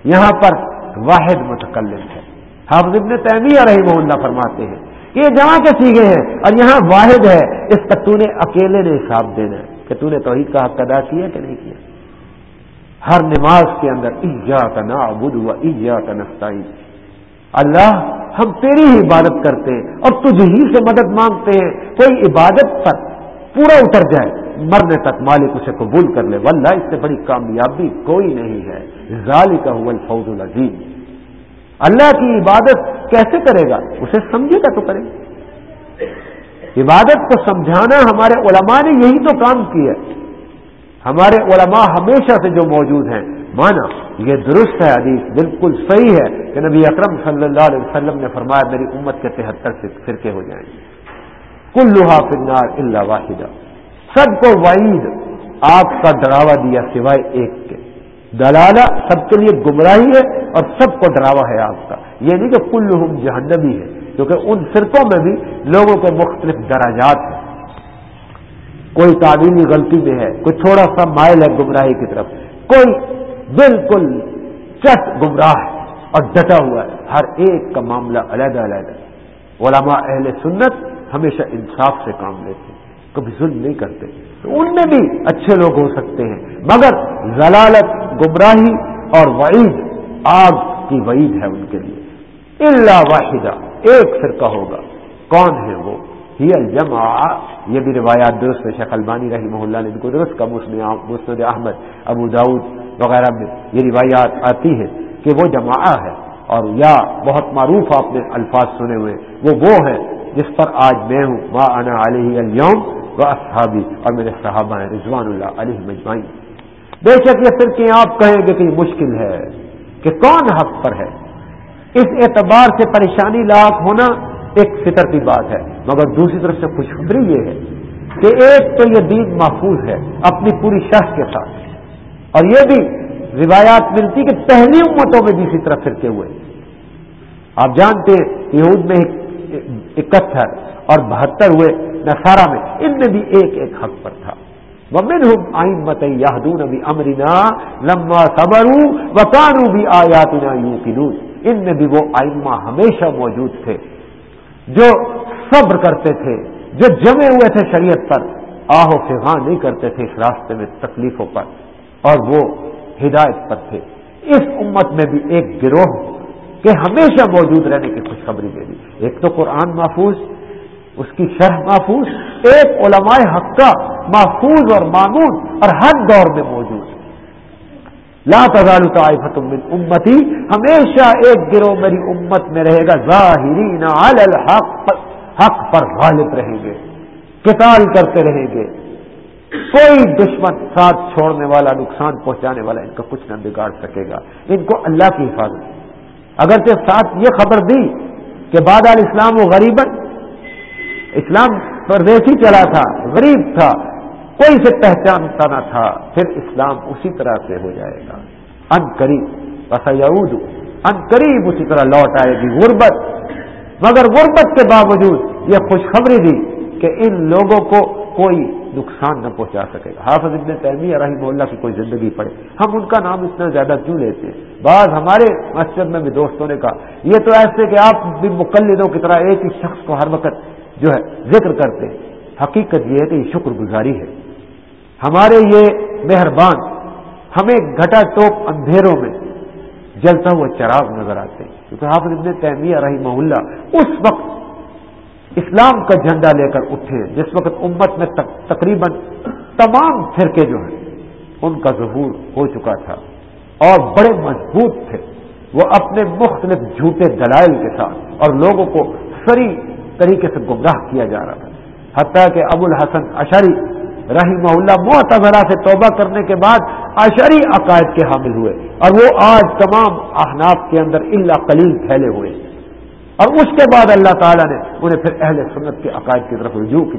یہاں پر واحد متکلم ہے۔ حافظ ابن تیمیہ رحمہ اللہ فرماتے ہیں یہ جمع کے سیگے ہیں اور یہاں واحد ہے، اس کا تو نے اکیلے نے حساب دینا ہے کہ تو نے توحید کا حق ادا کیا کہ نہیں کیا۔ ہر نماز کے اندر ایجا کا نا بدھ ہوا ایجا کا نسطائی اللہ ہم تیری ہی عبادت کرتے ہیں اور تجھ ہی سے مدد مانگتے ہیں۔ کوئی عبادت پر پورا اتر جائے، مرنے تک مالک اسے قبول کر لے۔ واللہ اس سے بڑی کامیابی کوئی نہیں ہے۔ ظالی کا حول فوج العظیم۔ اللہ کی عبادت کیسے کرے گا؟ اسے سمجھے گا تو کرے عبادت کو سمجھانا ہمارے علماء نے یہی تو کام کیا ہمارے علماء ہمیشہ سے جو موجود ہیں، مانا، یہ درست ہے حدیث، بالکل صحیح ہے کہ نبی اکرم صلی اللہ علیہ وسلم نے فرمایا، میری امت کے تہتر فرقے ہو جائیں گے۔ کل لوہا اللہ واحدہ۔ سب کو وعید، آپ کا ڈراوا دیا سوائے ایک کے۔ دلالہ سب کے لیے گمراہی ہے اور سب کو ڈراوا ہے آپ کا۔ یہ نہیں کہ کل جہنبی ہے، کیونکہ ان فرقوں میں بھی لوگوں کے مختلف دراجات ہیں۔ کوئی تعلیمی غلطی میں ہے، کوئی تھوڑا سا مائل ہے گمراہی کی طرف، کوئی بالکل چٹ گمراہ ہے اور ڈٹا ہوا ہے۔ ہر ایک کا معاملہ علیحدہ علیحدہ۔ علماء اہل سنت ہمیشہ انصاف سے کام لیتے ہیں۔ کبھی ظلم نہیں کرتے۔ ان میں بھی اچھے لوگ ہو سکتے ہیں۔ مگر ضلالت، گمراہی اور وعید، آگ کی وعید ہے ان کے لیے۔ اللہ واحدہ، ایک فرقہ ہوگا۔ کون ہے وہ؟ ہی الجما یہ بھی روایات درست شیخ البانی رحمہ اللہ نے ان کو درست کا مسند احمد، ابو داود وغیرہ میں یہ روایات آتی ہے کہ وہ جماع ہے۔ اور یا بہت معروف آپ نے الفاظ سنے ہوئے، وہ وہ ہے جس پر آج میں ہوں۔ ما انا علیہ اليوم و اصحابی اور میرے صحابہ ہیں رضوان اللہ علیہ مجمعین۔ بے شک یہ صرف آپ کہیں گے کہ یہ مشکل ہے کہ کون حق پر ہے۔ اس اعتبار سے پریشانی لاحق ہونا ایک فطر کی بات ہے۔ مگر دوسری طرف سے خوشخبری یہ ہے کہ ایک تو یہ دین محفوظ ہے اپنی پوری شخص کے ساتھ۔ اور یہ بھی روایات ملتی کہ پہلی امتوں میں بھی اسی طرح پھرتے ہوئے۔ آپ جانتے یہود میں اکہتر اور بہتر ہوئے نسارا میں، ان میں بھی ایک ایک حق پر تھا۔ ومن ہوں آئین مت یادون ابھی امرینا لمبا صبروں وکانو بھی آیاتنا یو ان میں بھی وہ آئمہ ہمیشہ موجود تھے جو صبر کرتے تھے، جو جمے ہوئے تھے شریعت پر۔ آہو فغاں نہیں کرتے تھے اس راستے میں تکلیفوں پر، اور وہ ہدایت پر تھے۔ اس امت میں بھی ایک گروہ کہ ہمیشہ موجود رہنے کی خوشخبری دے دی۔ ایک تو قرآن محفوظ اس کی شرح محفوظ، ایک علماء حق کا محفوظ اور معمول اور ہر دور میں موجود۔ لا تزال طائفت من امتی، ہمیشہ ایک گروہ میری امت میں رہے گا، ظاہرین علی الحق، حق پر غالب رہیں گے، قتال کرتے رہیں گے۔ کوئی دشمن ساتھ چھوڑنے والا، نقصان پہنچانے والا ان کا کچھ نہ بگاڑ سکے گا، ان کو اللہ کی حفاظت۔ اگرچہ ساتھ یہ خبر دی کہ بعد الاسلام وہ غریب اسلام پردیسی چلا تھا، غریب تھا، کوئی سے پہچانتا نہ تھا، پھر اسلام اسی طرح سے ہو جائے گا۔ ان قریب بس ان قریب اسی طرح لوٹ آئے گی غربت۔ مگر غربت کے باوجود یہ خوشخبری دی کہ ان لوگوں کو کوئی نقصان نہ پہنچا سکے گا۔ حافظ ابن تیمیہ رحمہ اللہ کی کوئی زندگی پڑے۔ ہم ان کا نام اتنا زیادہ کیوں لیتے؟ ہیں بعض ہمارے مسجد میں بھی دوستوں نے کہا، یہ تو ایسے کہ آپ بھی مقلدوں کی طرح ایک ہی شخص کو ہر وقت جو ہے ذکر کرتے حقیقت یہ ہے کہ یہ شکر گزاری ہے۔ ہمارے یہ مہربان، ہمیں گھٹا ٹوپ اندھیروں میں جلتا ہوا چراغ نظر آتے ہیں۔ کیونکہ حافظ ابن تیمیہ رحمہ اللہ اس وقت اسلام کا جھنڈا لے کر اٹھے، جس وقت امت میں تقریباً تمام فرقے جو ہیں، ان کا ظہور ہو چکا تھا۔ اور بڑے مضبوط تھے۔ وہ اپنے مختلف جھوٹے دلائل کے ساتھ اور لوگوں کو سری طریقے سے گمراہ کیا جا رہا تھا۔ حتیٰ کہ ابو الحسن اشری رحمہ اللہ معتبرہ سے توبہ کرنے کے بعد اشری عقائد کے حامل ہوئے اور وہ آج تمام احناف کے اندر اللہ قلیل پھیلے ہوئے اور اس کے بعد اللہ تعالیٰ نے انہیں پھر اہل سنت کے عقائد کی طرف رجوع کی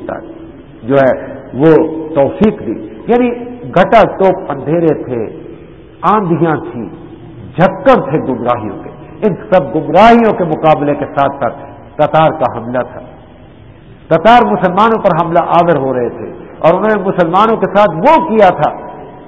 جو ہے وہ توفیق دی۔ یعنی گٹا ٹوپ اندھیرے تھے آندیاں تھیں، جھکر تھے گمراہیوں کے۔ ان سب گمراہیوں کے مقابلے کے ساتھ ساتھ قطار کا حملہ تھا۔ قطار مسلمانوں پر حملہ آور ہو رہے تھے اور انہوں نے مسلمانوں کے ساتھ وہ کیا تھا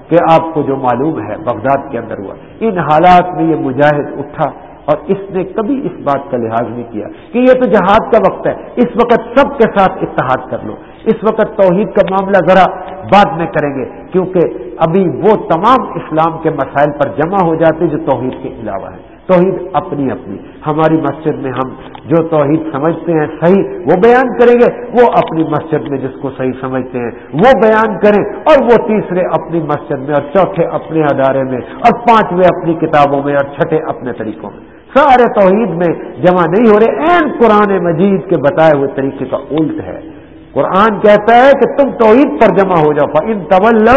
کہ آپ کو جو معلوم ہے بغداد کے اندر ہوا۔ ان حالات میں یہ مجاہد اٹھا اور اس نے کبھی اس بات کا لحاظ نہیں کیا کہ یہ تو جہاد کا وقت ہے، اس وقت سب کے ساتھ اتحاد کر لو۔ اس وقت توحید کا معاملہ ذرا بعد میں کریں گے، کیونکہ ابھی وہ تمام اسلام کے مسائل پر جمع ہو جاتے جو توحید کے علاوہ ہیں۔ توحید اپنی اپنی۔ ہماری مسجد میں ہم جو توحید سمجھتے ہیں صحیح، وہ بیان کریں گے۔ وہ اپنی مسجد میں جس کو صحیح سمجھتے ہیں، وہ بیان کریں۔ اور وہ تیسرے اپنی مسجد میں اور چوتھے اپنے ادارے میں اور پانچویں اپنی کتابوں میں اور چھٹے اپنے طریقوں میں۔ سارے توحید میں جمع نہیں ہو رہے این قرآن مجید کے بتائے ہوئے طریقے کا الٹ ہے۔ قرآن کہتا ہے کہ تم توحید پر جمع ہو جاؤ۔ ان طول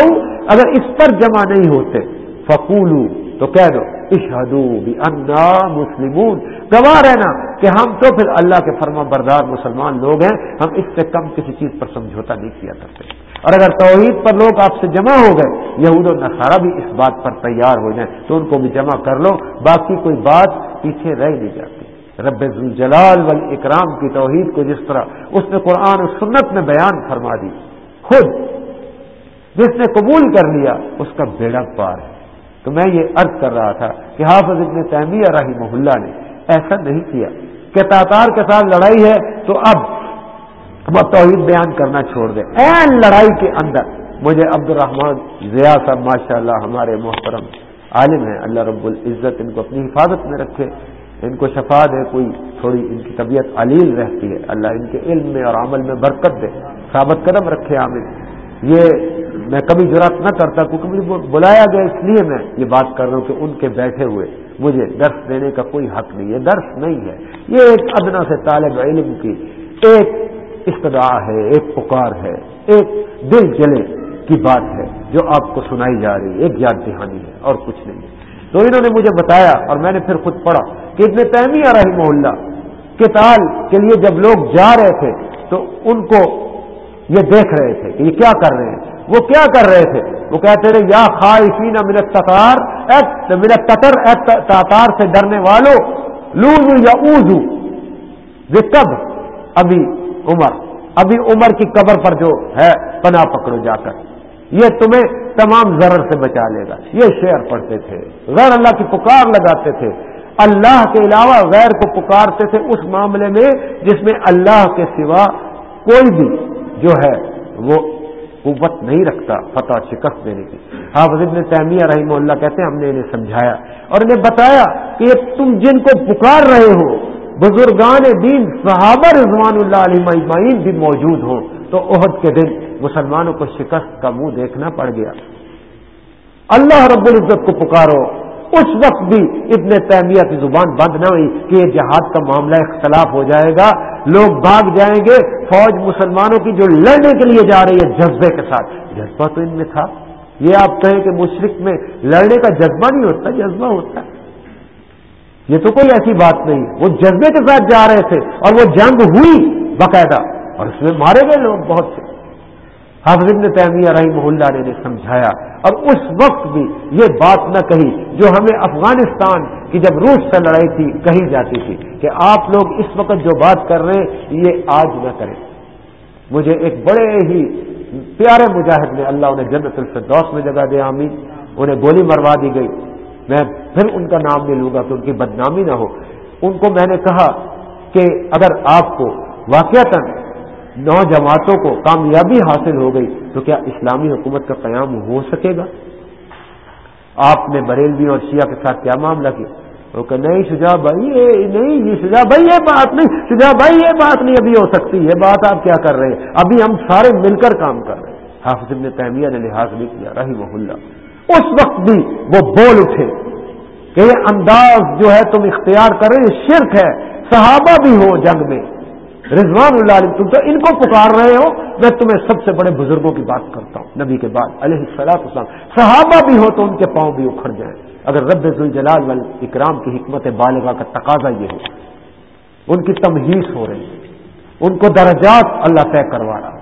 اگر اس پر جمع نہیں ہوتے فکولو تو کہہ دو، اشہدو بھی انا مسلمون. گواہ رہنا کہ ہم تو پھر اللہ کے فرما بردار مسلمان لوگ ہیں، ہم اس سے کم کسی چیز پر سمجھوتا نہیں کیا کرتے۔ اور اگر توحید پر لوگ آپ سے جمع ہو گئے، یہود و نصارہ بھی اس بات پر تیار ہو جائیں تو ان کو بھی جمع کر لو، باقی کوئی بات پیچھے رہ نہیں جاتی۔ رب الجلال والاکرام کی توحید کو جس طرح اس نے قرآن و سنت میں بیان فرما دی، خود جس نے قبول کر لیا، اس کا بیڑا پار ہے۔ تو میں یہ عرض کر رہا تھا کہ حافظ ابن تیمیہ رحمہ محلہ نے ایسا نہیں کیا کہ تاتار کے ساتھ لڑائی ہے تو اب وہ توحید بیان کرنا چھوڑ دے این لڑائی کے اندر مجھے عبد الرحمان ضیاء صاحب ماشاء اللہ ہمارے محترم عالم ہیں، اللہ رب العزت ان کو اپنی حفاظت میں رکھے، ان کو شفا دے، کوئی تھوڑی ان کی طبیعت علیل رہتی ہے۔ اللہ ان کے علم میں اور عمل میں برکت دے، ثابت قدم رکھے عامل یہ میں کبھی ضرورت نہ کرتا، کیونکہ مجھے بلایا گیا، اس لیے میں یہ بات کر رہا ہوں کہ ان کے بیٹھے ہوئے مجھے درس دینے کا کوئی حق نہیں ہے، درس نہیں ہے۔ یہ ایک ادنا سے طالب علم کی ایک استدعا ہے، ایک پکار ہے، ایک دل جلے کی بات ہے جو آپ کو سنائی جا رہی ہے، ایک یاد دہانی ہے اور کچھ نہیں۔ ہے تو انہوں نے مجھے بتایا اور میں نے پھر خود پڑھا کہ اتنے تیمیہ رحمہ اللہ کے تال کے لیے جب لوگ جا رہے تھے تو ان کو یہ دیکھ رہے تھے کہ یہ کیا کر رہے ہیں۔ وہ کیا کر رہے تھے؟ وہ کہتے رہے، یا خائفین من تطار من تطر تاتار سے ڈرنے والوں لوزو یا اوزو۔ یہ کب؟ ابھی عمر۔ ابھی عمر کی قبر پر جو ہے، پناہ پکڑو جا کر۔ یہ تمہیں تمام ضرر سے بچا لے گا۔ یہ شعر پڑھتے تھے۔ غیر اللہ کی پکار لگاتے تھے۔ اللہ کے علاوہ غیر کو پکارتے تھے اس معاملے میں جس میں اللہ کے سوا کوئی بھی جو ہے وہ قوت نہیں رکھتا فتح شکست دینے کی۔ حافظ ابن تیمیہ رحمہ اللہ کہتے ہیں، ہم نے انہیں سمجھایا اور انہیں بتایا کہ تم جن کو پکار رہے ہو، بزرگان دین، صحابہ رضوان اللہ علیہ مجمعین بھی موجود ہوں، تو عہد کے دن مسلمانوں کو شکست کا منہ دیکھنا پڑ گیا۔ اللہ رب العزت کو پکارو۔ اس وقت بھی ابن تیمیہ کی زبان بند نہ ہوئی کہ یہ جہاد کا معاملہ اختلاف ہو جائے گا۔ لوگ بھاگ جائیں گے فوج مسلمانوں کی جو لڑنے کے لیے جا رہی ہے جذبے کے ساتھ۔ جذبہ تو ان میں تھا۔ یہ آپ کہیں کہ مشرق میں لڑنے کا جذبہ نہیں ہوتا، جذبہ ہوتا ہے۔ یہ تو کوئی ایسی بات نہیں۔ وہ جذبے کے ساتھ جا رہے تھے اور وہ جنگ ہوئی باقاعدہ اور اس میں مارے گئے لوگ بہت سے۔ حافظ ابن تیمیہ رحمہ اللہ نے سمجھایا۔ اور اس وقت بھی یہ بات نہ کہی جو ہمیں افغانستان کی جب روس سے لڑائی تھی، کہی جاتی تھی کہ آپ لوگ اس وقت جو بات کر رہے ہیں، یہ آج نہ کریں۔ مجھے ایک بڑے ہی پیارے مجاہد نے اللہ انہیں جنت الفردوس میں جگہ دے، آمین۔ انہیں گولی مروا دی گئی۔ میں پھر ان کا نام نہیں لوں گا کہ ان کی بدنامی نہ ہو۔ ان کو میں نے کہا کہ اگر آپ کو واقعات کو کامیابی حاصل ہو گئی تو کیا اسلامی حکومت کا قیام ہو سکے گا؟ آپ نے بریلوی اور شیعہ کے ساتھ کیا معاملہ کیا؟ وہ کہ نہیں شجا بھائی نہیں، یہ شجا بھائی، یہ بات نہیں شجا بھائی، یہ بات نہیں، ابھی ہو سکتی یہ بات آپ کیا کر رہے ہیں؟ ابھی ہم سارے مل کر کام کر رہے ہیں۔ حافظ ابن تیمیہ نے لحاظ نہیں کیا رہی محلہ اس وقت بھی وہ بول اٹھے کہ یہ انداز جو ہے تم اختیار کر رہے شرک ہے، صحابہ بھی ہو جنگ میں۔ رضوان اللہ علیہ، تم تو ان کو پکار رہے ہو، میں تمہیں سب سے بڑے بزرگوں کی بات کرتا ہوں، نبی کے بعد، علیہ السلاط اسلام صحابہ بھی ہو تو ان کے پاؤں بھی اکھڑ جائیں۔ اگر رب الجلال وال اکرام کی حکمت بالغا کا تقاضا یہ ہو، ان کی تمہیس ہو رہی ہے، ان کو درجات اللہ طے کروا رہا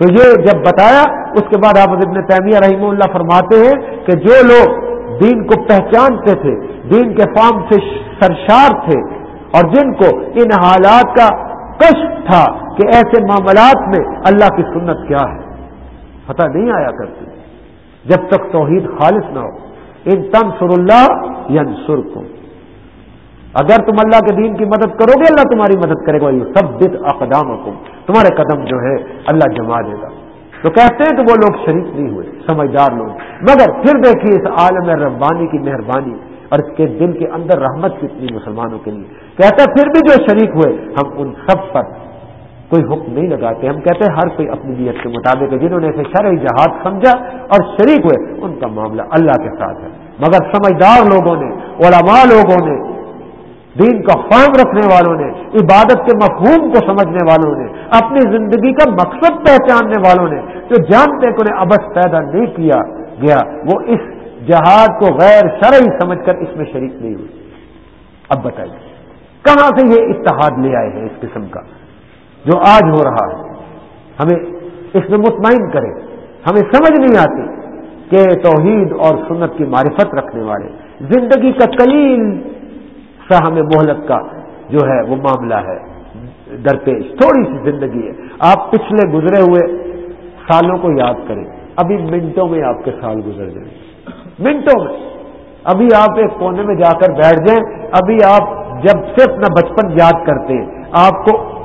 تو یہ جب بتایا، اس کے بعد آپ ابن تیمیہ رحمہ اللہ فرماتے ہیں کہ جو لوگ دین کو پہچانتے تھے، دین کے فارم سے سرشار تھے اور جن کو ان حالات کا کشف تھا کہ ایسے معاملات میں اللہ کی سنت کیا ہے، پتہ نہیں آیا کرتی جب تک توحید خالص نہ ہو، ان تنسر اللہ ینسر اگر تم اللہ کے دین کی مدد کرو گے، اللہ تمہاری مدد کرے گا۔ یہ سب دن اقدام تمہارے قدم جو ہے اللہ جما دے گا۔ تو کہتے ہیں کہ وہ لوگ شریک نہیں ہوئے، سمجھدار لوگ۔ مگر پھر دیکھیے اس عالم ربانی کی مہربانی اور اس کے دل کے اندر رحمت کتنی مسلمانوں کے لیے۔ کہتا پھر بھی جو شریک ہوئے، ہم ان سب پر کوئی حکم نہیں لگاتے۔ ہم کہتے ہیں، ہر کوئی اپنی نیت کے مطابق جنہوں نے اسے شرعی جہاد سمجھا اور شریک ہوئے، ان کا معاملہ اللہ کے ساتھ ہے۔ مگر سمجھدار لوگوں نے، علماء لوگوں نے، دین کا فہم رکھنے والوں نے، عبادت کے مفہوم کو سمجھنے والوں نے، اپنی زندگی کا مقصد پہچاننے والوں نے، جو جانتے کہ انہیں ابس پیدا نہیں کیا گیا، وہ اس جہاد کو غیر شرعی سمجھ کر اس میں شریک نہیں ہوئی اب بتائیے۔ کہاں سے یہ اتحاد لے آئے ہیں اس قسم کا؟ جو آج ہو رہا ہے۔ ہمیں اس میں مطمئن کرے ہمیں سمجھ نہیں آتی کہ توحید اور سنت کی معرفت رکھنے والے، زندگی کا کلیل سا ہمیں مہلت کا جو ہے وہ معاملہ ہے۔ درپیش، تھوڑی سی زندگی ہے۔ آپ پچھلے گزرے ہوئے سالوں کو یاد کریں۔ ابھی منٹوں میں آپ کے سال گزر جائیں۔ منٹوں میں۔ ابھی آپ ایک کونے میں جا کر بیٹھ جائیں۔ ابھی آپ جب سے اپنا بچپن یاد کرتے، آپ کو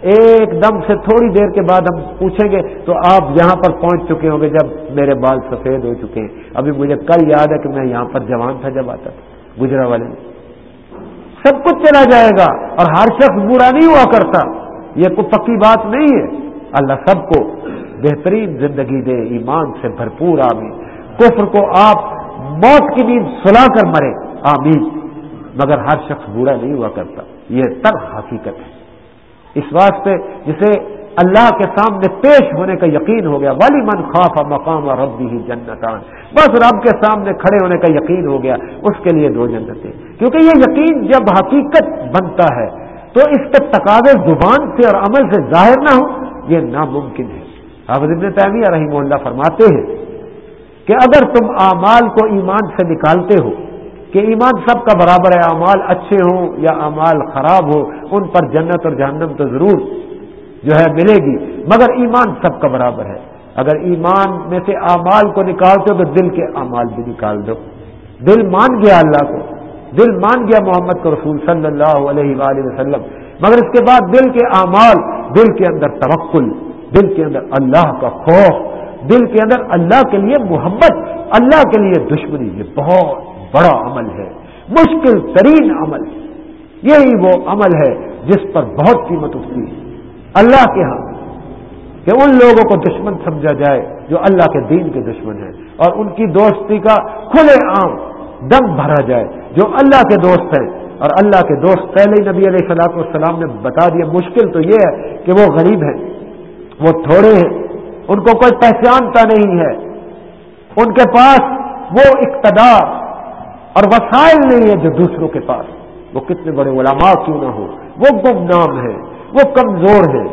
ایک دم سے تھوڑی دیر کے بعد ہم پوچھیں گے تو آپ یہاں پر پہنچ چکے ہوں گے جب میرے بال سفید ہو چکے ہیں۔ ابھی مجھے کل یاد ہے کہ میں یہاں پر جوان تھا جب آتا تھا، گجرا والے سب کچھ چلا جائے گا اور ہر شخص برا نہیں ہوا کرتا۔ یہ کوئی پکی بات نہیں ہے۔ اللہ سب کو بہترین زندگی دے، ایمان سے بھرپور آمین۔ کفر کو آپ موت کی نیند سلا کر مرے۔ آمین۔ مگر ہر شخص برا نہیں ہوا کرتا۔ یہ تر حقیقت ہے۔ اس واسطے جسے اللہ کے سامنے پیش ہونے کا یقین ہو گیا والی من خوف مقام اور ربی ہی جنتان۔ بس رب کے سامنے کھڑے ہونے کا یقین ہو گیا، اس کے لیے دو جنتیں۔ کیونکہ یہ یقین جب حقیقت بنتا ہے، تو اس کے تقاضے زبان سے اور عمل سے ظاہر نہ ہو، یہ ناممکن ہے۔ حافظ ابن تعمیہ رحیم اللہ فرماتے ہیں کہ اگر تم اعمال کو ایمان سے نکالتے ہو کہ ایمان سب کا برابر ہے، اعمال اچھے ہوں یا اعمال خراب ہو ان پر جنت اور جہنم تو ضرور جو ہے ملے گی۔ مگر ایمان سب کا برابر ہے۔ اگر ایمان میں سے اعمال کو نکالتے ہو تو دل کے اعمال بھی نکال دو۔ دل مان گیا اللہ کو۔ دل مان گیا محمد کو رسول صلی اللہ علیہ وآلہ وسلم۔ مگر اس کے بعد دل کے اعمال، دل کے اندر توکل، دل کے اندر اللہ کا خوف، دل کے اندر اللہ کے لیے محبت، اللہ کے لیے دشمنی، یہ بہت بڑا عمل ہے، مشکل ترین عمل۔ یہی وہ عمل ہے جس پر بہت قیمت اٹھتی ہے۔ اللہ کے ہاں کہ ان لوگوں کو دشمن سمجھا جائے جو اللہ کے دین کے دشمن ہیں اور ان کی دوستی کا کھلے عام دم بھرا جائے جو اللہ کے دوست ہیں۔ اور اللہ کے دوست پہلے ہی نبی علیہ السلاط والسلام نے بتا دیا، مشکل تو یہ ہے کہ وہ غریب ہیں، وہ تھوڑے ہیں، ان کو کوئی پہچانتا نہیں ہے۔ ان کے پاس وہ اقتدار اور وسائل نہیں ہے جو دوسروں کے پاس، وہ کتنے بڑے علماء کیوں نہ ہو وہ گمنام ہے وہ کمزور ہے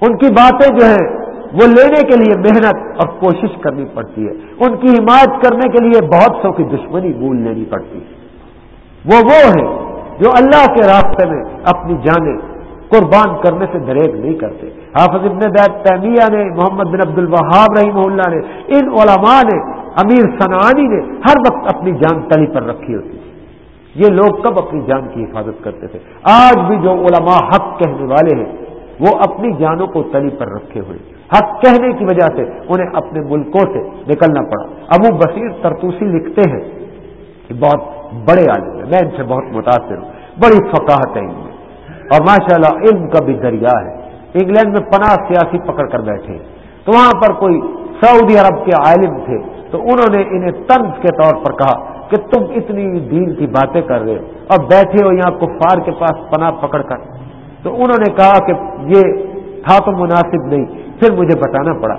ان کی باتیں جو ہیں، وہ لینے کے لیے محنت اور کوشش کرنی پڑتی ہے۔ ان کی حمایت کرنے کے لیے بہت سو کی دشمنی بھول لینی پڑتی ہے۔ وہ وہ ہے جو اللہ کے راستے میں اپنی جانیں قربان کرنے سے دریک نہیں کرتے۔ حافظ ابن بیت تیمیہ نے، محمد بن عبد الوہاب رحیم اللہ نے، ان علماء نے امیر سنانی نے ہر وقت اپنی جان تلی پر رکھی ہوتی یہ لوگ کب اپنی جان کی حفاظت کرتے تھے؟ آج بھی جو علماء حق کہنے والے ہیں، وہ اپنی جانوں کو تلی پر رکھے ہوئے حق کہنے کی وجہ سے انہیں اپنے ملکوں سے نکلنا پڑا۔ ابو بصیر ترتوسی لکھتے ہیں کہ بہت بڑے عالم ہیں۔ میں ان سے بہت متاثر ہوں۔ بڑی فقاہت ہے ان میں۔ اور ماشاء اللہ علم کا بھی دریا ہے۔ انگلینڈ میں پناہ سیاسی پکڑ کر بیٹھے تو وہاں پر کوئی سعودی عرب کے عالم تھے، تو انہوں نے انہیں تنز کے طور پر کہا کہ تم اتنی دین کی باتیں کر رہے ہو اور بیٹھے ہو یہاں کفار کے پاس پناہ پکڑ کر۔ تو انہوں نے کہا کہ یہ تھا تو مناسب نہیں، پھر مجھے بتانا پڑا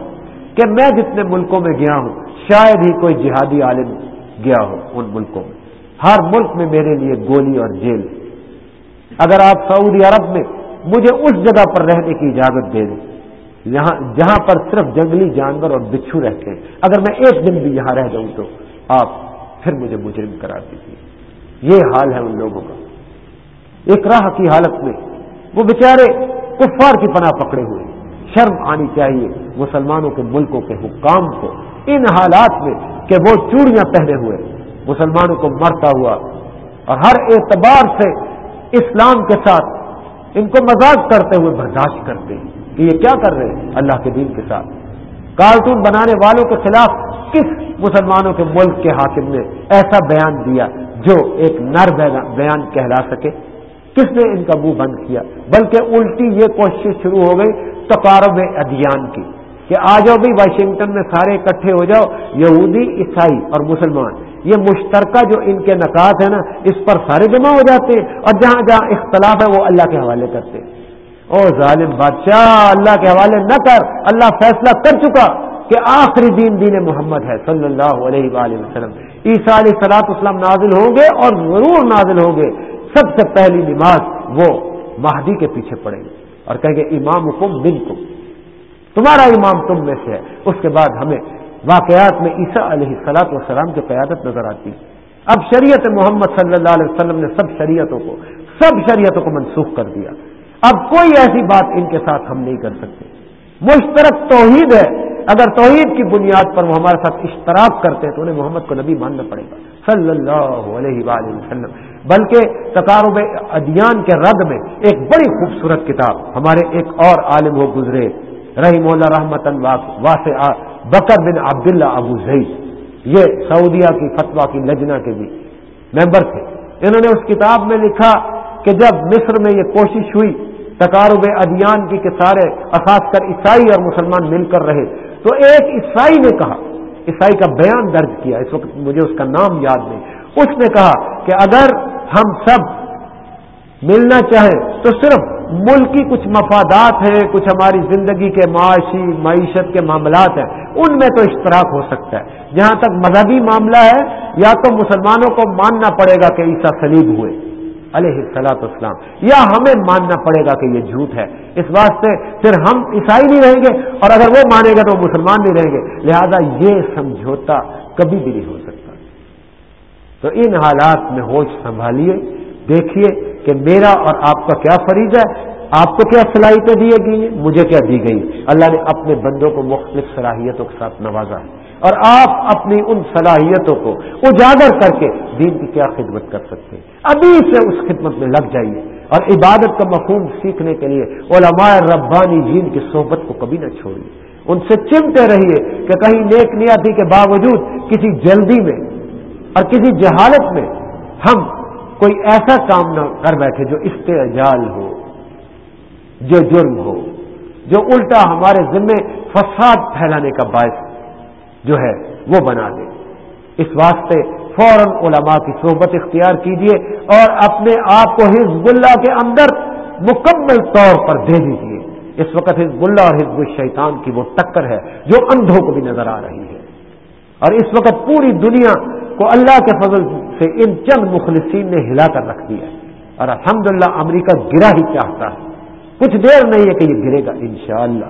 کہ میں جتنے ملکوں میں گیا ہوں، شاید ہی کوئی جہادی عالم گیا ہو ان ملکوں میں۔ ہر ملک میں میرے لیے گولی اور جیل۔ اگر آپ سعودی عرب میں مجھے اس جگہ پر رہنے کی اجازت دے دیں۔ یہاں جہاں پر صرف جنگلی جانور اور بچھو رہتے ہیں۔ اگر میں ایک دن بھی یہاں رہ جاؤں تو آپ پھر مجھے مجرم کرا دیجیے یہ حال ہے ان لوگوں کا۔ ایک راہ کی حالت میں وہ بیچارے کفار کی پناہ پکڑے ہوئے شرم آنی چاہیے مسلمانوں کے ملکوں کے حکام کو۔ ان حالات میں کہ وہ چوڑیاں پہنے ہوئے مسلمانوں کو مرتا ہوا اور ہر اعتبار سے اسلام کے ساتھ ان کو مذاق کرتے ہوئے برداشت کرتے ہیں۔ کہ یہ کیا کر رہے ہیں اللہ کے دین کے ساتھ؟ کارٹون بنانے والوں کے خلاف کس مسلمانوں کے ملک کے حاکم نے ایسا بیان دیا جو ایک نر بیان کہلا سکے؟ کس نے ان کا منہ بند کیا؟ بلکہ الٹی یہ کوشش شروع ہو گئی تقارب ادیان کی کہ آ جاؤ بھی واشنگٹن میں سارے اکٹھے ہو جاؤ، یہودی، عیسائی اور مسلمان۔ یہ مشترکہ جو ان کے نکات ہیں نا، اس پر سارے جمع ہو جاتے ہیں اور جہاں جہاں اختلاف ہے وہ اللہ کے حوالے کرتے ہیں۔ او ظالم بادشاہ، اللہ کے حوالے نہ کر، اللہ فیصلہ کر چکا کہ آخری دین دین محمد ہے، صلی اللہ علیہ وآلہ وسلم۔ عیسیٰ علیہ سلاط اسلام نازل ہوں گے اور ضرور نازل ہوں گے۔ سب سے پہلی نماز وہ مہدی کے پیچھے پڑے گی اور کہیں گے امام حکم بن کو تمہارا امام تم میں سے ہے۔ اس کے بعد ہمیں واقعات میں عیسیٰ علیہ سلاط وسلام کی قیادت نظر آتی۔ اب شریعت محمد صلی اللہ علیہ وسلم نے سب شریعتوں کو، سب شریعتوں کو منسوخ کر دیا۔ اب کوئی ایسی بات ان کے ساتھ ہم نہیں کر سکتے۔ مشترک توحید ہے۔ اگر توحید کی بنیاد پر وہ ہمارے ساتھ اشتراک کرتے تو انہیں محمد کو نبی ماننا پڑے گا۔ صلی اللہ علیہ وآلہ وسلم۔ بلکہ تقارب ادیان کے رد میں ایک بڑی خوبصورت کتاب ہمارے ایک اور عالم ہو گزرے۔ رحیم اللہ رحمت واسع۔ بکر بن عبداللہ ابو زید۔ یہ سعودیہ کی فتوا کی لجنا کے بھی ممبر تھے۔ انہوں نے اس کتاب میں لکھا کہ جب مصر میں یہ کوشش ہوئی تقارب ادیان کی کہ سارے خاص کر عیسائی اور مسلمان مل کر رہے، تو ایک عیسائی نے کہا، عیسائی کا بیان درج کیا، اس وقت مجھے اس کا نام یاد نہیں، اس نے کہا کہ اگر ہم سب ملنا چاہیں تو صرف ملکی کچھ مفادات ہیں، کچھ ہماری زندگی کے معاشی، معیشت کے معاملات ہیں، ان میں تو اشتراک ہو سکتا ہے۔ جہاں تک مذہبی معاملہ ہے، یا تو مسلمانوں کو ماننا پڑے گا کہ عیسیٰ سلیب ہوئے۔ علیہ السلاط اسلام یا ہمیں ماننا پڑے گا کہ یہ جھوٹ ہے۔ اس واسطے پھر ہم عیسائی نہیں رہیں گے اور اگر وہ مانے گا تو وہ مسلمان نہیں رہیں گے۔ لہذا یہ سمجھوتا کبھی بھی نہیں ہو سکتا۔ تو ان حالات میں ہوش سنبھالیے۔ دیکھیے کہ میرا اور آپ کا کیا فریض ہے۔ آپ کو کیا صلاحیتیں دی گئی ہیں؟ مجھے کیا دی گئی اللہ نے اپنے بندوں کو مختلف صلاحیتوں کے ساتھ نوازا ہے۔ اور آپ اپنی ان صلاحیتوں کو اجاگر کر کے دین کی کیا خدمت کر سکتے ہیں۔ ابھی سے اس خدمت میں لگ جائیے۔ اور عبادت کا مفہوم سیکھنے کے لیے علماء ربانی جین کی صحبت کو کبھی نہ چھوڑیے۔ ان سے چمتے رہیے کہ کہیں نیک نیاتی کے باوجود کسی جلدی میں اور کسی جہالت میں ہم کوئی ایسا کام نہ کر بیٹھے جو استعجال ہو، جو جرم ہو، جو الٹا ہمارے ذمے فساد پھیلانے کا باعث جو ہے وہ بنا دے۔ اس واسطے فوراً علماء کی صحبت اختیار کیجیے اور اپنے آپ کو حزب اللہ کے اندر مکمل طور پر دے دیجیے اس وقت حزب اللہ اور حزب الشیطان کی وہ ٹکر ہے جو اندھوں کو بھی نظر آ رہی ہے۔ اور اس وقت پوری دنیا کو اللہ کے فضل سے ان چند مخلصین نے ہلا کر رکھ دیا اور الحمدللہ امریکہ گرا ہی چاہتا ہے۔ کچھ دیر نہیں ہے کہ یہ گرے گا، انشاءاللہ،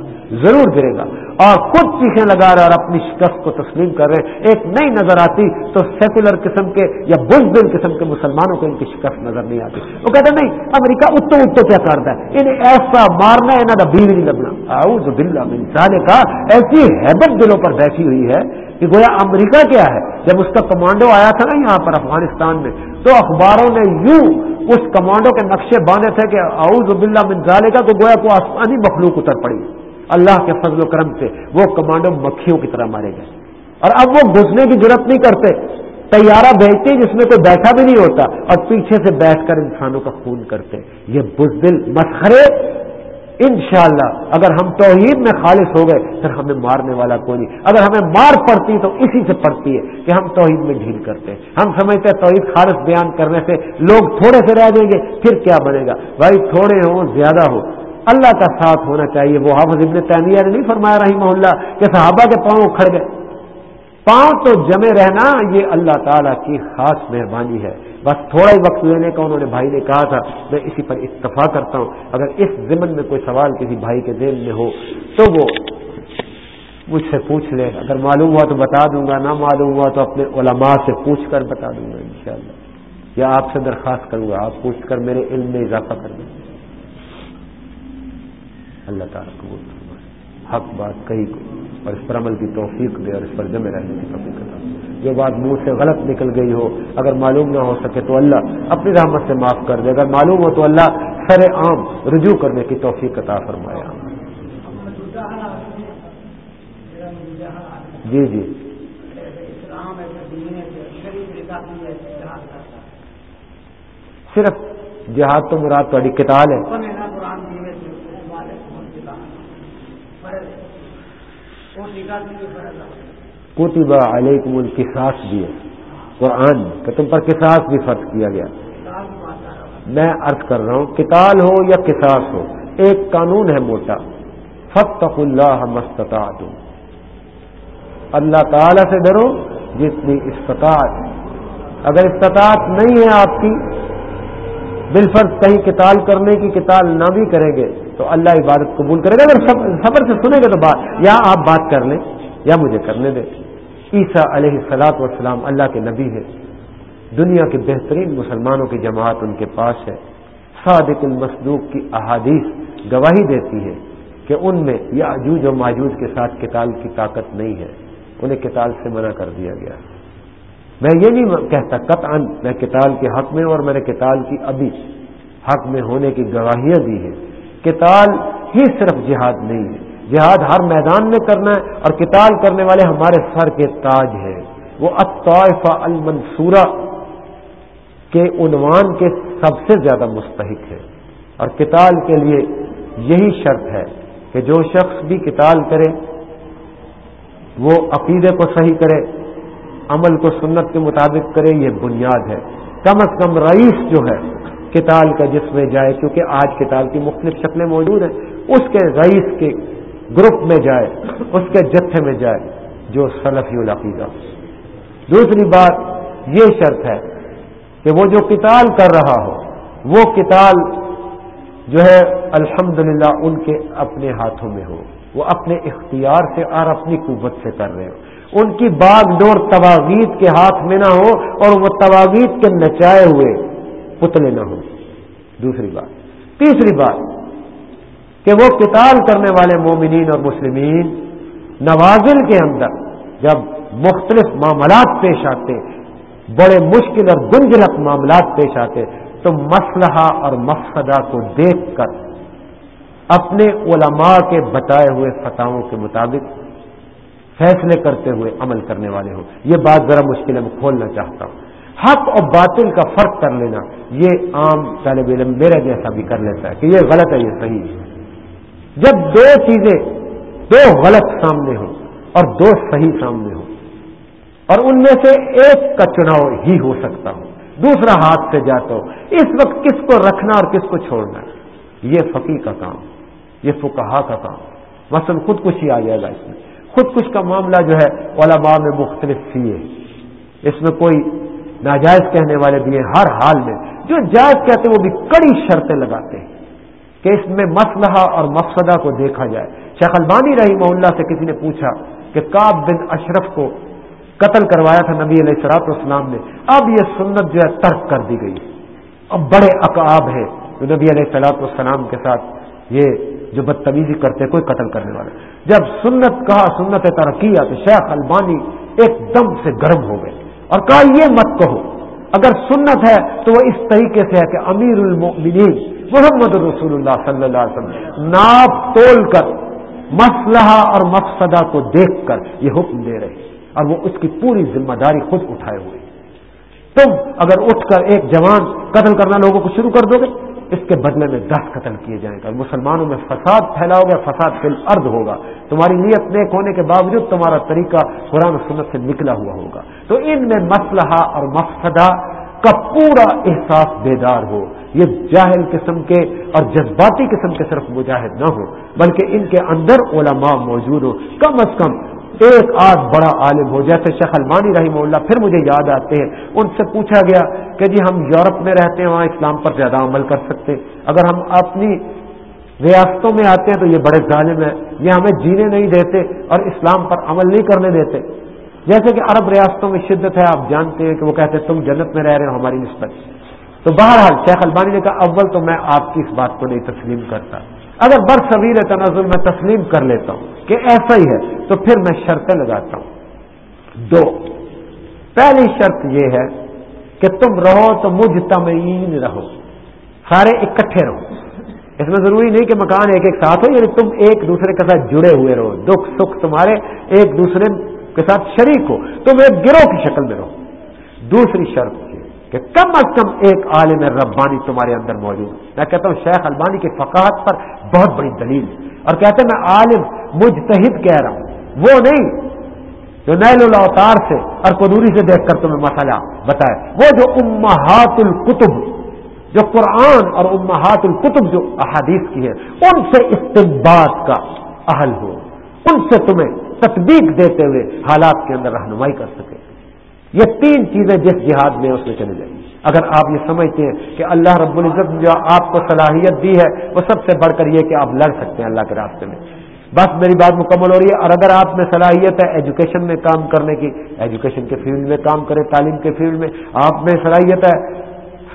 ضرور گرے گا۔ اور خود چیخیں لگا رہے اور اپنی شکست کو تسلیم کر رہے۔ ایک نئی نظر آتی تو سیکولر قسم کے یا بزدل قسم کے مسلمانوں کو ان کی شکست نظر نہیں آتی۔ وہ کہتے نہیں، امریکہ اتو اتو کیا کرتا ہے؟ انہیں ایسا مارنا ہے نہ بیوی نہیں لگنا آؤ بلّہ انسان نے کہا ایسی حیبت دلوں پر بیٹھی ہوئی ہے کہ گویا امریکہ کیا ہے؟ جب اس کا کمانڈو آیا تھا نا یہاں پر افغانستان میں، تو اخباروں نے یوں اس کمانڈو کے نقشے باندھے تھے کہ اعوذ باللہ من ذالکہ کو گویا کو آسمانی مخلوق اتر پڑی۔ اللہ کے فضل و کرم سے وہ کمانڈو مکھیوں کی طرح مارے گئے۔ اور اب وہ گھسنے کی ضرورت نہیں کرتے۔ تیارہ بھیجتے جس میں کوئی بیٹھا بھی نہیں ہوتا، اور پیچھے سے بیٹھ کر انسانوں کا خون کرتے۔ یہ بزدل مسخرے انشاءاللہ اگر ہم توحید میں خالص ہو گئے پھر ہمیں مارنے والا کوئی نہیں۔ اگر ہمیں مار پڑتی تو اسی سے پڑتی ہے کہ ہم توحید میں ڈھیل کرتے ہیں۔ ہم سمجھتے ہیں توحید خالص بیان کرنے سے لوگ تھوڑے سے رہ جائیں گے، پھر کیا بنے گا؟ بھائی تھوڑے ہوں، زیادہ ہو اللہ کا ساتھ ہونا چاہیے۔ وہ حافظ ابن تیمیہ نے نہیں فرمایا رہی محلہ کہ صحابہ کے پاؤں اکھڑ گئے۔ پاؤں تو جمے رہنا یہ اللہ تعالیٰ کی خاص مہربانی ہے۔ بس تھوڑا ہی وقت لینے کا انہوں نے بھائی نے کہا تھا، میں اسی پر اتفاق کرتا ہوں۔ اگر اس ضمن میں کوئی سوال کسی بھائی کے ذہن میں ہو تو وہ مجھ سے پوچھ لے۔ اگر معلوم ہوا تو بتا دوں گا، نہ معلوم ہوا تو اپنے علماء سے پوچھ کر بتا دوں گا انشاءاللہ۔ یا آپ سے درخواست کروں گا، آپ پوچھ کر میرے علم میں اضافہ کر دیں۔ اللہ تعالیٰ کو حق بات کہی۔ کو اور اس پر عمل کی توفیق دے اور اس پر جمع رہنے کی توفیق کرتا جو بات منہ سے غلط نکل گئی ہو، اگر معلوم نہ ہو سکے تو اللہ اپنی رحمت سے معاف کر دے۔ اگر معلوم ہو تو اللہ سر عام رجوع کرنے کی توفیق عطا فرمایا جی جی۔ صرف جہاد تو مراد تھوڑی کتاب ہے۔ کوتبہ علیکم القصاص بھی ہے۔ قرآن کہ تم پر قصاص بھی فرض کیا گیا۔ میں ارد کر رہا ہوں کتال ہو یا قصاص ہو ایک قانون ہے موٹا۔ فتق اللہ مستطاعت اللہ تعالی سے ڈرو جتنی استطاعت۔ اگر استطاعت نہیں ہے آپ کی بالفرض کہیں کتال کرنے کی کتال نہ بھی کریں گے۔ تو اللہ عبادت قبول کرے گا۔ اگر سفر سے سنیں گے تو بات یا آپ بات کر لیں یا مجھے کرنے دیں۔ عیسیٰ علیہ السلاط والسلام اللہ کے نبی ہے دنیا کے بہترین مسلمانوں کی جماعت ان کے پاس ہے۔ صادق المسدوق کی احادیث گواہی دیتی ہے کہ ان میں یا عجوج و ماجوج کے ساتھ کتال کی طاقت نہیں ہے۔ انہیں کتال سے منع کر دیا گیا۔ میں یہ نہیں کہتا قطعا میں کتال کے حق میں اور میں نے کتال کی ابھی حق میں ہونے کی گواہیاں دی ہیں۔ کتال ہی صرف جہاد نہیں ہے۔ جہاد ہر میدان میں کرنا ہے اور کتال کرنے والے ہمارے سر کے تاج ہیں۔ وہ اطائفہ المنصورہ کے عنوان کے سب سے زیادہ مستحق ہے اور کتال کے لیے یہی شرط ہے کہ جو شخص بھی کتال کرے، وہ عقیدے کو صحیح کرے، عمل کو سنت کے مطابق کرے، یہ بنیاد ہے۔ کم از کم رئیس جو ہے کتال کا جس میں جائے کیونکہ آج کتال کی مختلف شکلیں موجود ہیں، اس کے رئیس کے گروپ میں جائے، اس کے جتھے میں جائے، جو سلفی العقیدہ۔ دوسری بات یہ شرط ہے کہ وہ جو کتال کر رہا ہو، وہ کتال جو ہے الحمد ان کے اپنے ہاتھوں میں ہو۔ وہ اپنے اختیار سے اور اپنی قوت سے کر رہے ہو۔ ان کی باغ ڈور تواغیت کے ہاتھ میں نہ ہو اور وہ تواغیت کے نچائے ہوئے پتلے نہ ہو دوسری بات۔ تیسری بات، کہ وہ کتال کرنے والے مومنین اور مسلمین نوازل کے اندر جب مختلف معاملات پیش آتے، بڑے مشکل اور گنجلک معاملات پیش آتے، تو مسلحہ اور مقصدہ کو دیکھ کر اپنے علماء کے بتائے ہوئے فتحوں کے مطابق فیصلے کرتے ہوئے عمل کرنے والے ہوں۔ یہ بات ذرا مشکل ہے، میں کھولنا چاہتا ہوں۔ حق اور باطل کا فرق کر لینا، یہ عام طالب علم میرے جیسا بھی کر لیتا ہے کہ یہ غلط ہے، یہ صحیح ہے۔ جب دو چیزیں، دو غلط سامنے ہوں اور دو صحیح سامنے ہوں، اور ان میں سے ایک کا چناؤ ہی ہو سکتا ہو، دوسرا ہاتھ سے جاتا ہو، اس وقت کس کو رکھنا اور کس کو چھوڑنا، یہ فقی کا کام، یہ فکہ کا کام۔ مثلا خودکشی آ جائے گا اس میں۔ خودکش کا معاملہ جو ہے، علماء میں مختلف سیے اس میں کوئی ناجائز کہنے والے بھی ہیں ہر حال میں۔ جو جائز کہتے ہیں وہ بھی کڑی شرطیں لگاتے ہیں کہ اس میں مسلحہ اور مقصدہ کو دیکھا جائے۔ شیخ البانی رحیم اللہ سے کسی نے پوچھا کہ کاب بن اشرف کو قتل کروایا تھا نبی علیہ السلاط اسلام نے، اب یہ سنت جو ہے ترک کر دی گئی۔ اب بڑے اقاب ہے جو نبی علیہ السلاط والسلام کے ساتھ یہ جو بدتمیزی کرتے کوئی قتل کرنے والا۔ جب سنت کہا، سنت ترقی تو شیخ البانی ایک دم سے گرم ہو گئے۔ اور کہا، یہ مت کہو۔ اگر سنت ہے تو وہ اس طریقے سے ہے کہ امیر المؤمنین محمد رسول اللہ صلی اللہ علیہ وسلم ناپ تول کر مسلحہ اور مقصدہ کو دیکھ کر یہ حکم دے رہے اور وہ اس کی پوری ذمہ داری خود اٹھائے ہوئے تم اگر اٹھ کر ایک جوان قتل کرنا لوگوں کو شروع کر دو گے۔ اس کے بدلے میں دس قتل کیے جائیں گے۔ مسلمانوں میں فساد پھیلاؤ گے فساد فل ارد ہوگا۔ تمہاری نیت نیک ہونے کے باوجود تمہارا طریقہ قرآن سنت سے نکلا ہوا ہوگا۔ تو ان میں مسلحہ اور مقصدہ کا پورا احساس بیدار ہو۔ یہ جاہل قسم کے اور جذباتی قسم کے صرف مجاہد نہ ہو، بلکہ ان کے اندر علماء موجود ہو کم از کم ایک آدھ بڑا عالم ہو، جیسے شیخ المانی رحمہ اللہ، پھر مجھے یاد آتے ہیں۔ ان سے پوچھا گیا کہ جی ہم یورپ میں رہتے ہیں، وہاں اسلام پر زیادہ عمل کر سکتے اگر ہم اپنی ریاستوں میں آتے ہیں تو یہ بڑے ظالم ہیں۔ یہ ہمیں جینے نہیں دیتے اور اسلام پر عمل نہیں کرنے دیتے۔ جیسے کہ عرب ریاستوں میں شدت ہے، آپ جانتے ہیں کہ وہ کہتے ہیں، تم جنت میں رہ رہے ہو، ہماری نسبت۔ تو بہرحال شیخ البانی نے کہا، اول تو میں آپ کی اس بات کو نہیں تسلیم کرتا۔ اگر بر صویر تنازل میں تسلیم کر لیتا ہوں کہ ایسا ہی ہے، تو پھر میں شرطیں لگاتا ہوں۔ دو، پہلی شرط یہ ہے کہ تم رہو تو مجھ تمعین رہو، سارے اکٹھے رہو۔ اس میں ضروری نہیں کہ مکان ایک ایک ساتھ ہو یعنی تم ایک دوسرے کے ساتھ جڑے ہوئے رہو، دکھ سکھ تمہارے ایک دوسرے کے ساتھ شریک ہو، تم ایک گروہ کی شکل میں رہو۔ دوسری شرط یہ کہ کم از کم ایک عالم ربانی تمہارے اندر موجود میں کہتا ہوں شیخ البانی کی فقاحت پر بہت بڑی دلیل اور کہتے ہیں میں عالم مجتہد کہہ رہا ہوں۔ وہ نہیں، جو نیل الاوتار سے اور قدوری سے دیکھ کر تمہیں مسئلہ بتائے وہ جو امہات القتب جو قرآن اور امہات القتب جو احادیث کی ہے، ان سے استنباد کا اہل ہو۔ ان سے تمہیں تطبیق دیتے ہوئے حالات کے اندر رہنمائی کر سکے۔ یہ تین چیزیں جس جہاد میں اس میں چلے جائیں۔ اگر آپ یہ سمجھتے ہیں کہ اللہ رب العزت جو آپ کو صلاحیت دی ہے، وہ سب سے بڑھ کر یہ کہ آپ لڑ سکتے ہیں اللہ کے راستے میں۔ بس میری بات مکمل ہو رہی ہے، اور اگر آپ میں صلاحیت ہے ایجوکیشن میں کام کرنے کی ایجوکیشن کے فیلڈ میں کام کرے تعلیم کے فیلڈ میں آپ میں صلاحیت ہے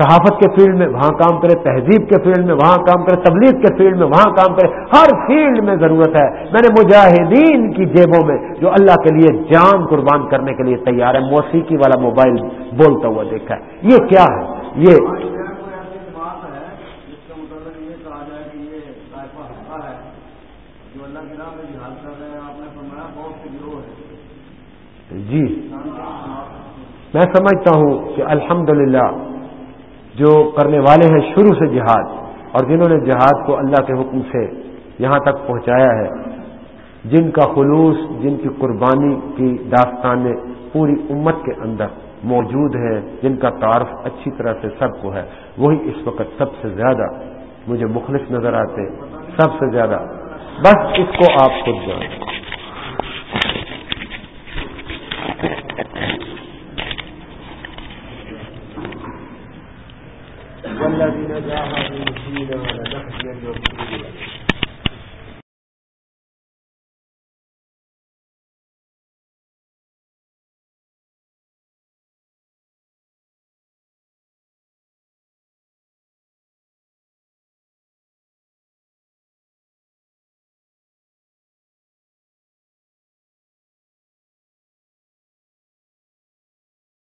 صحافت کے فیلڈ میں وہاں کام کرے، تہذیب کے فیلڈ میں وہاں کام کرے، تبلیغ کے فیلڈ میں وہاں کام کرے، ہر فیلڈ میں ضرورت ہے۔ میں نے مجاہدین کی جیبوں میں جو اللہ کے لیے جان قربان کرنے کے لیے تیار ہے، موسیقی والا موبائل بولتا ہوا دیکھا ہے۔ یہ کیا ہے؟ یہ جی میں سمجھتا ہوں کہ الحمدللہ جو کرنے والے ہیں شروع سے جہاد اور جنہوں نے جہاد کو اللہ کے حکم سے یہاں تک پہنچایا ہے، جن کا خلوص، جن کی قربانی کی داستانیں پوری امت کے اندر موجود ہیں جن کا تعارف اچھی طرح سے سب کو ہے۔ وہی اس وقت سب سے زیادہ مجھے مخلص نظر آتے، سب سے زیادہ۔ بس اس کو آپ خود جانیں۔ والذين جاهدوا فينا لنهدينهم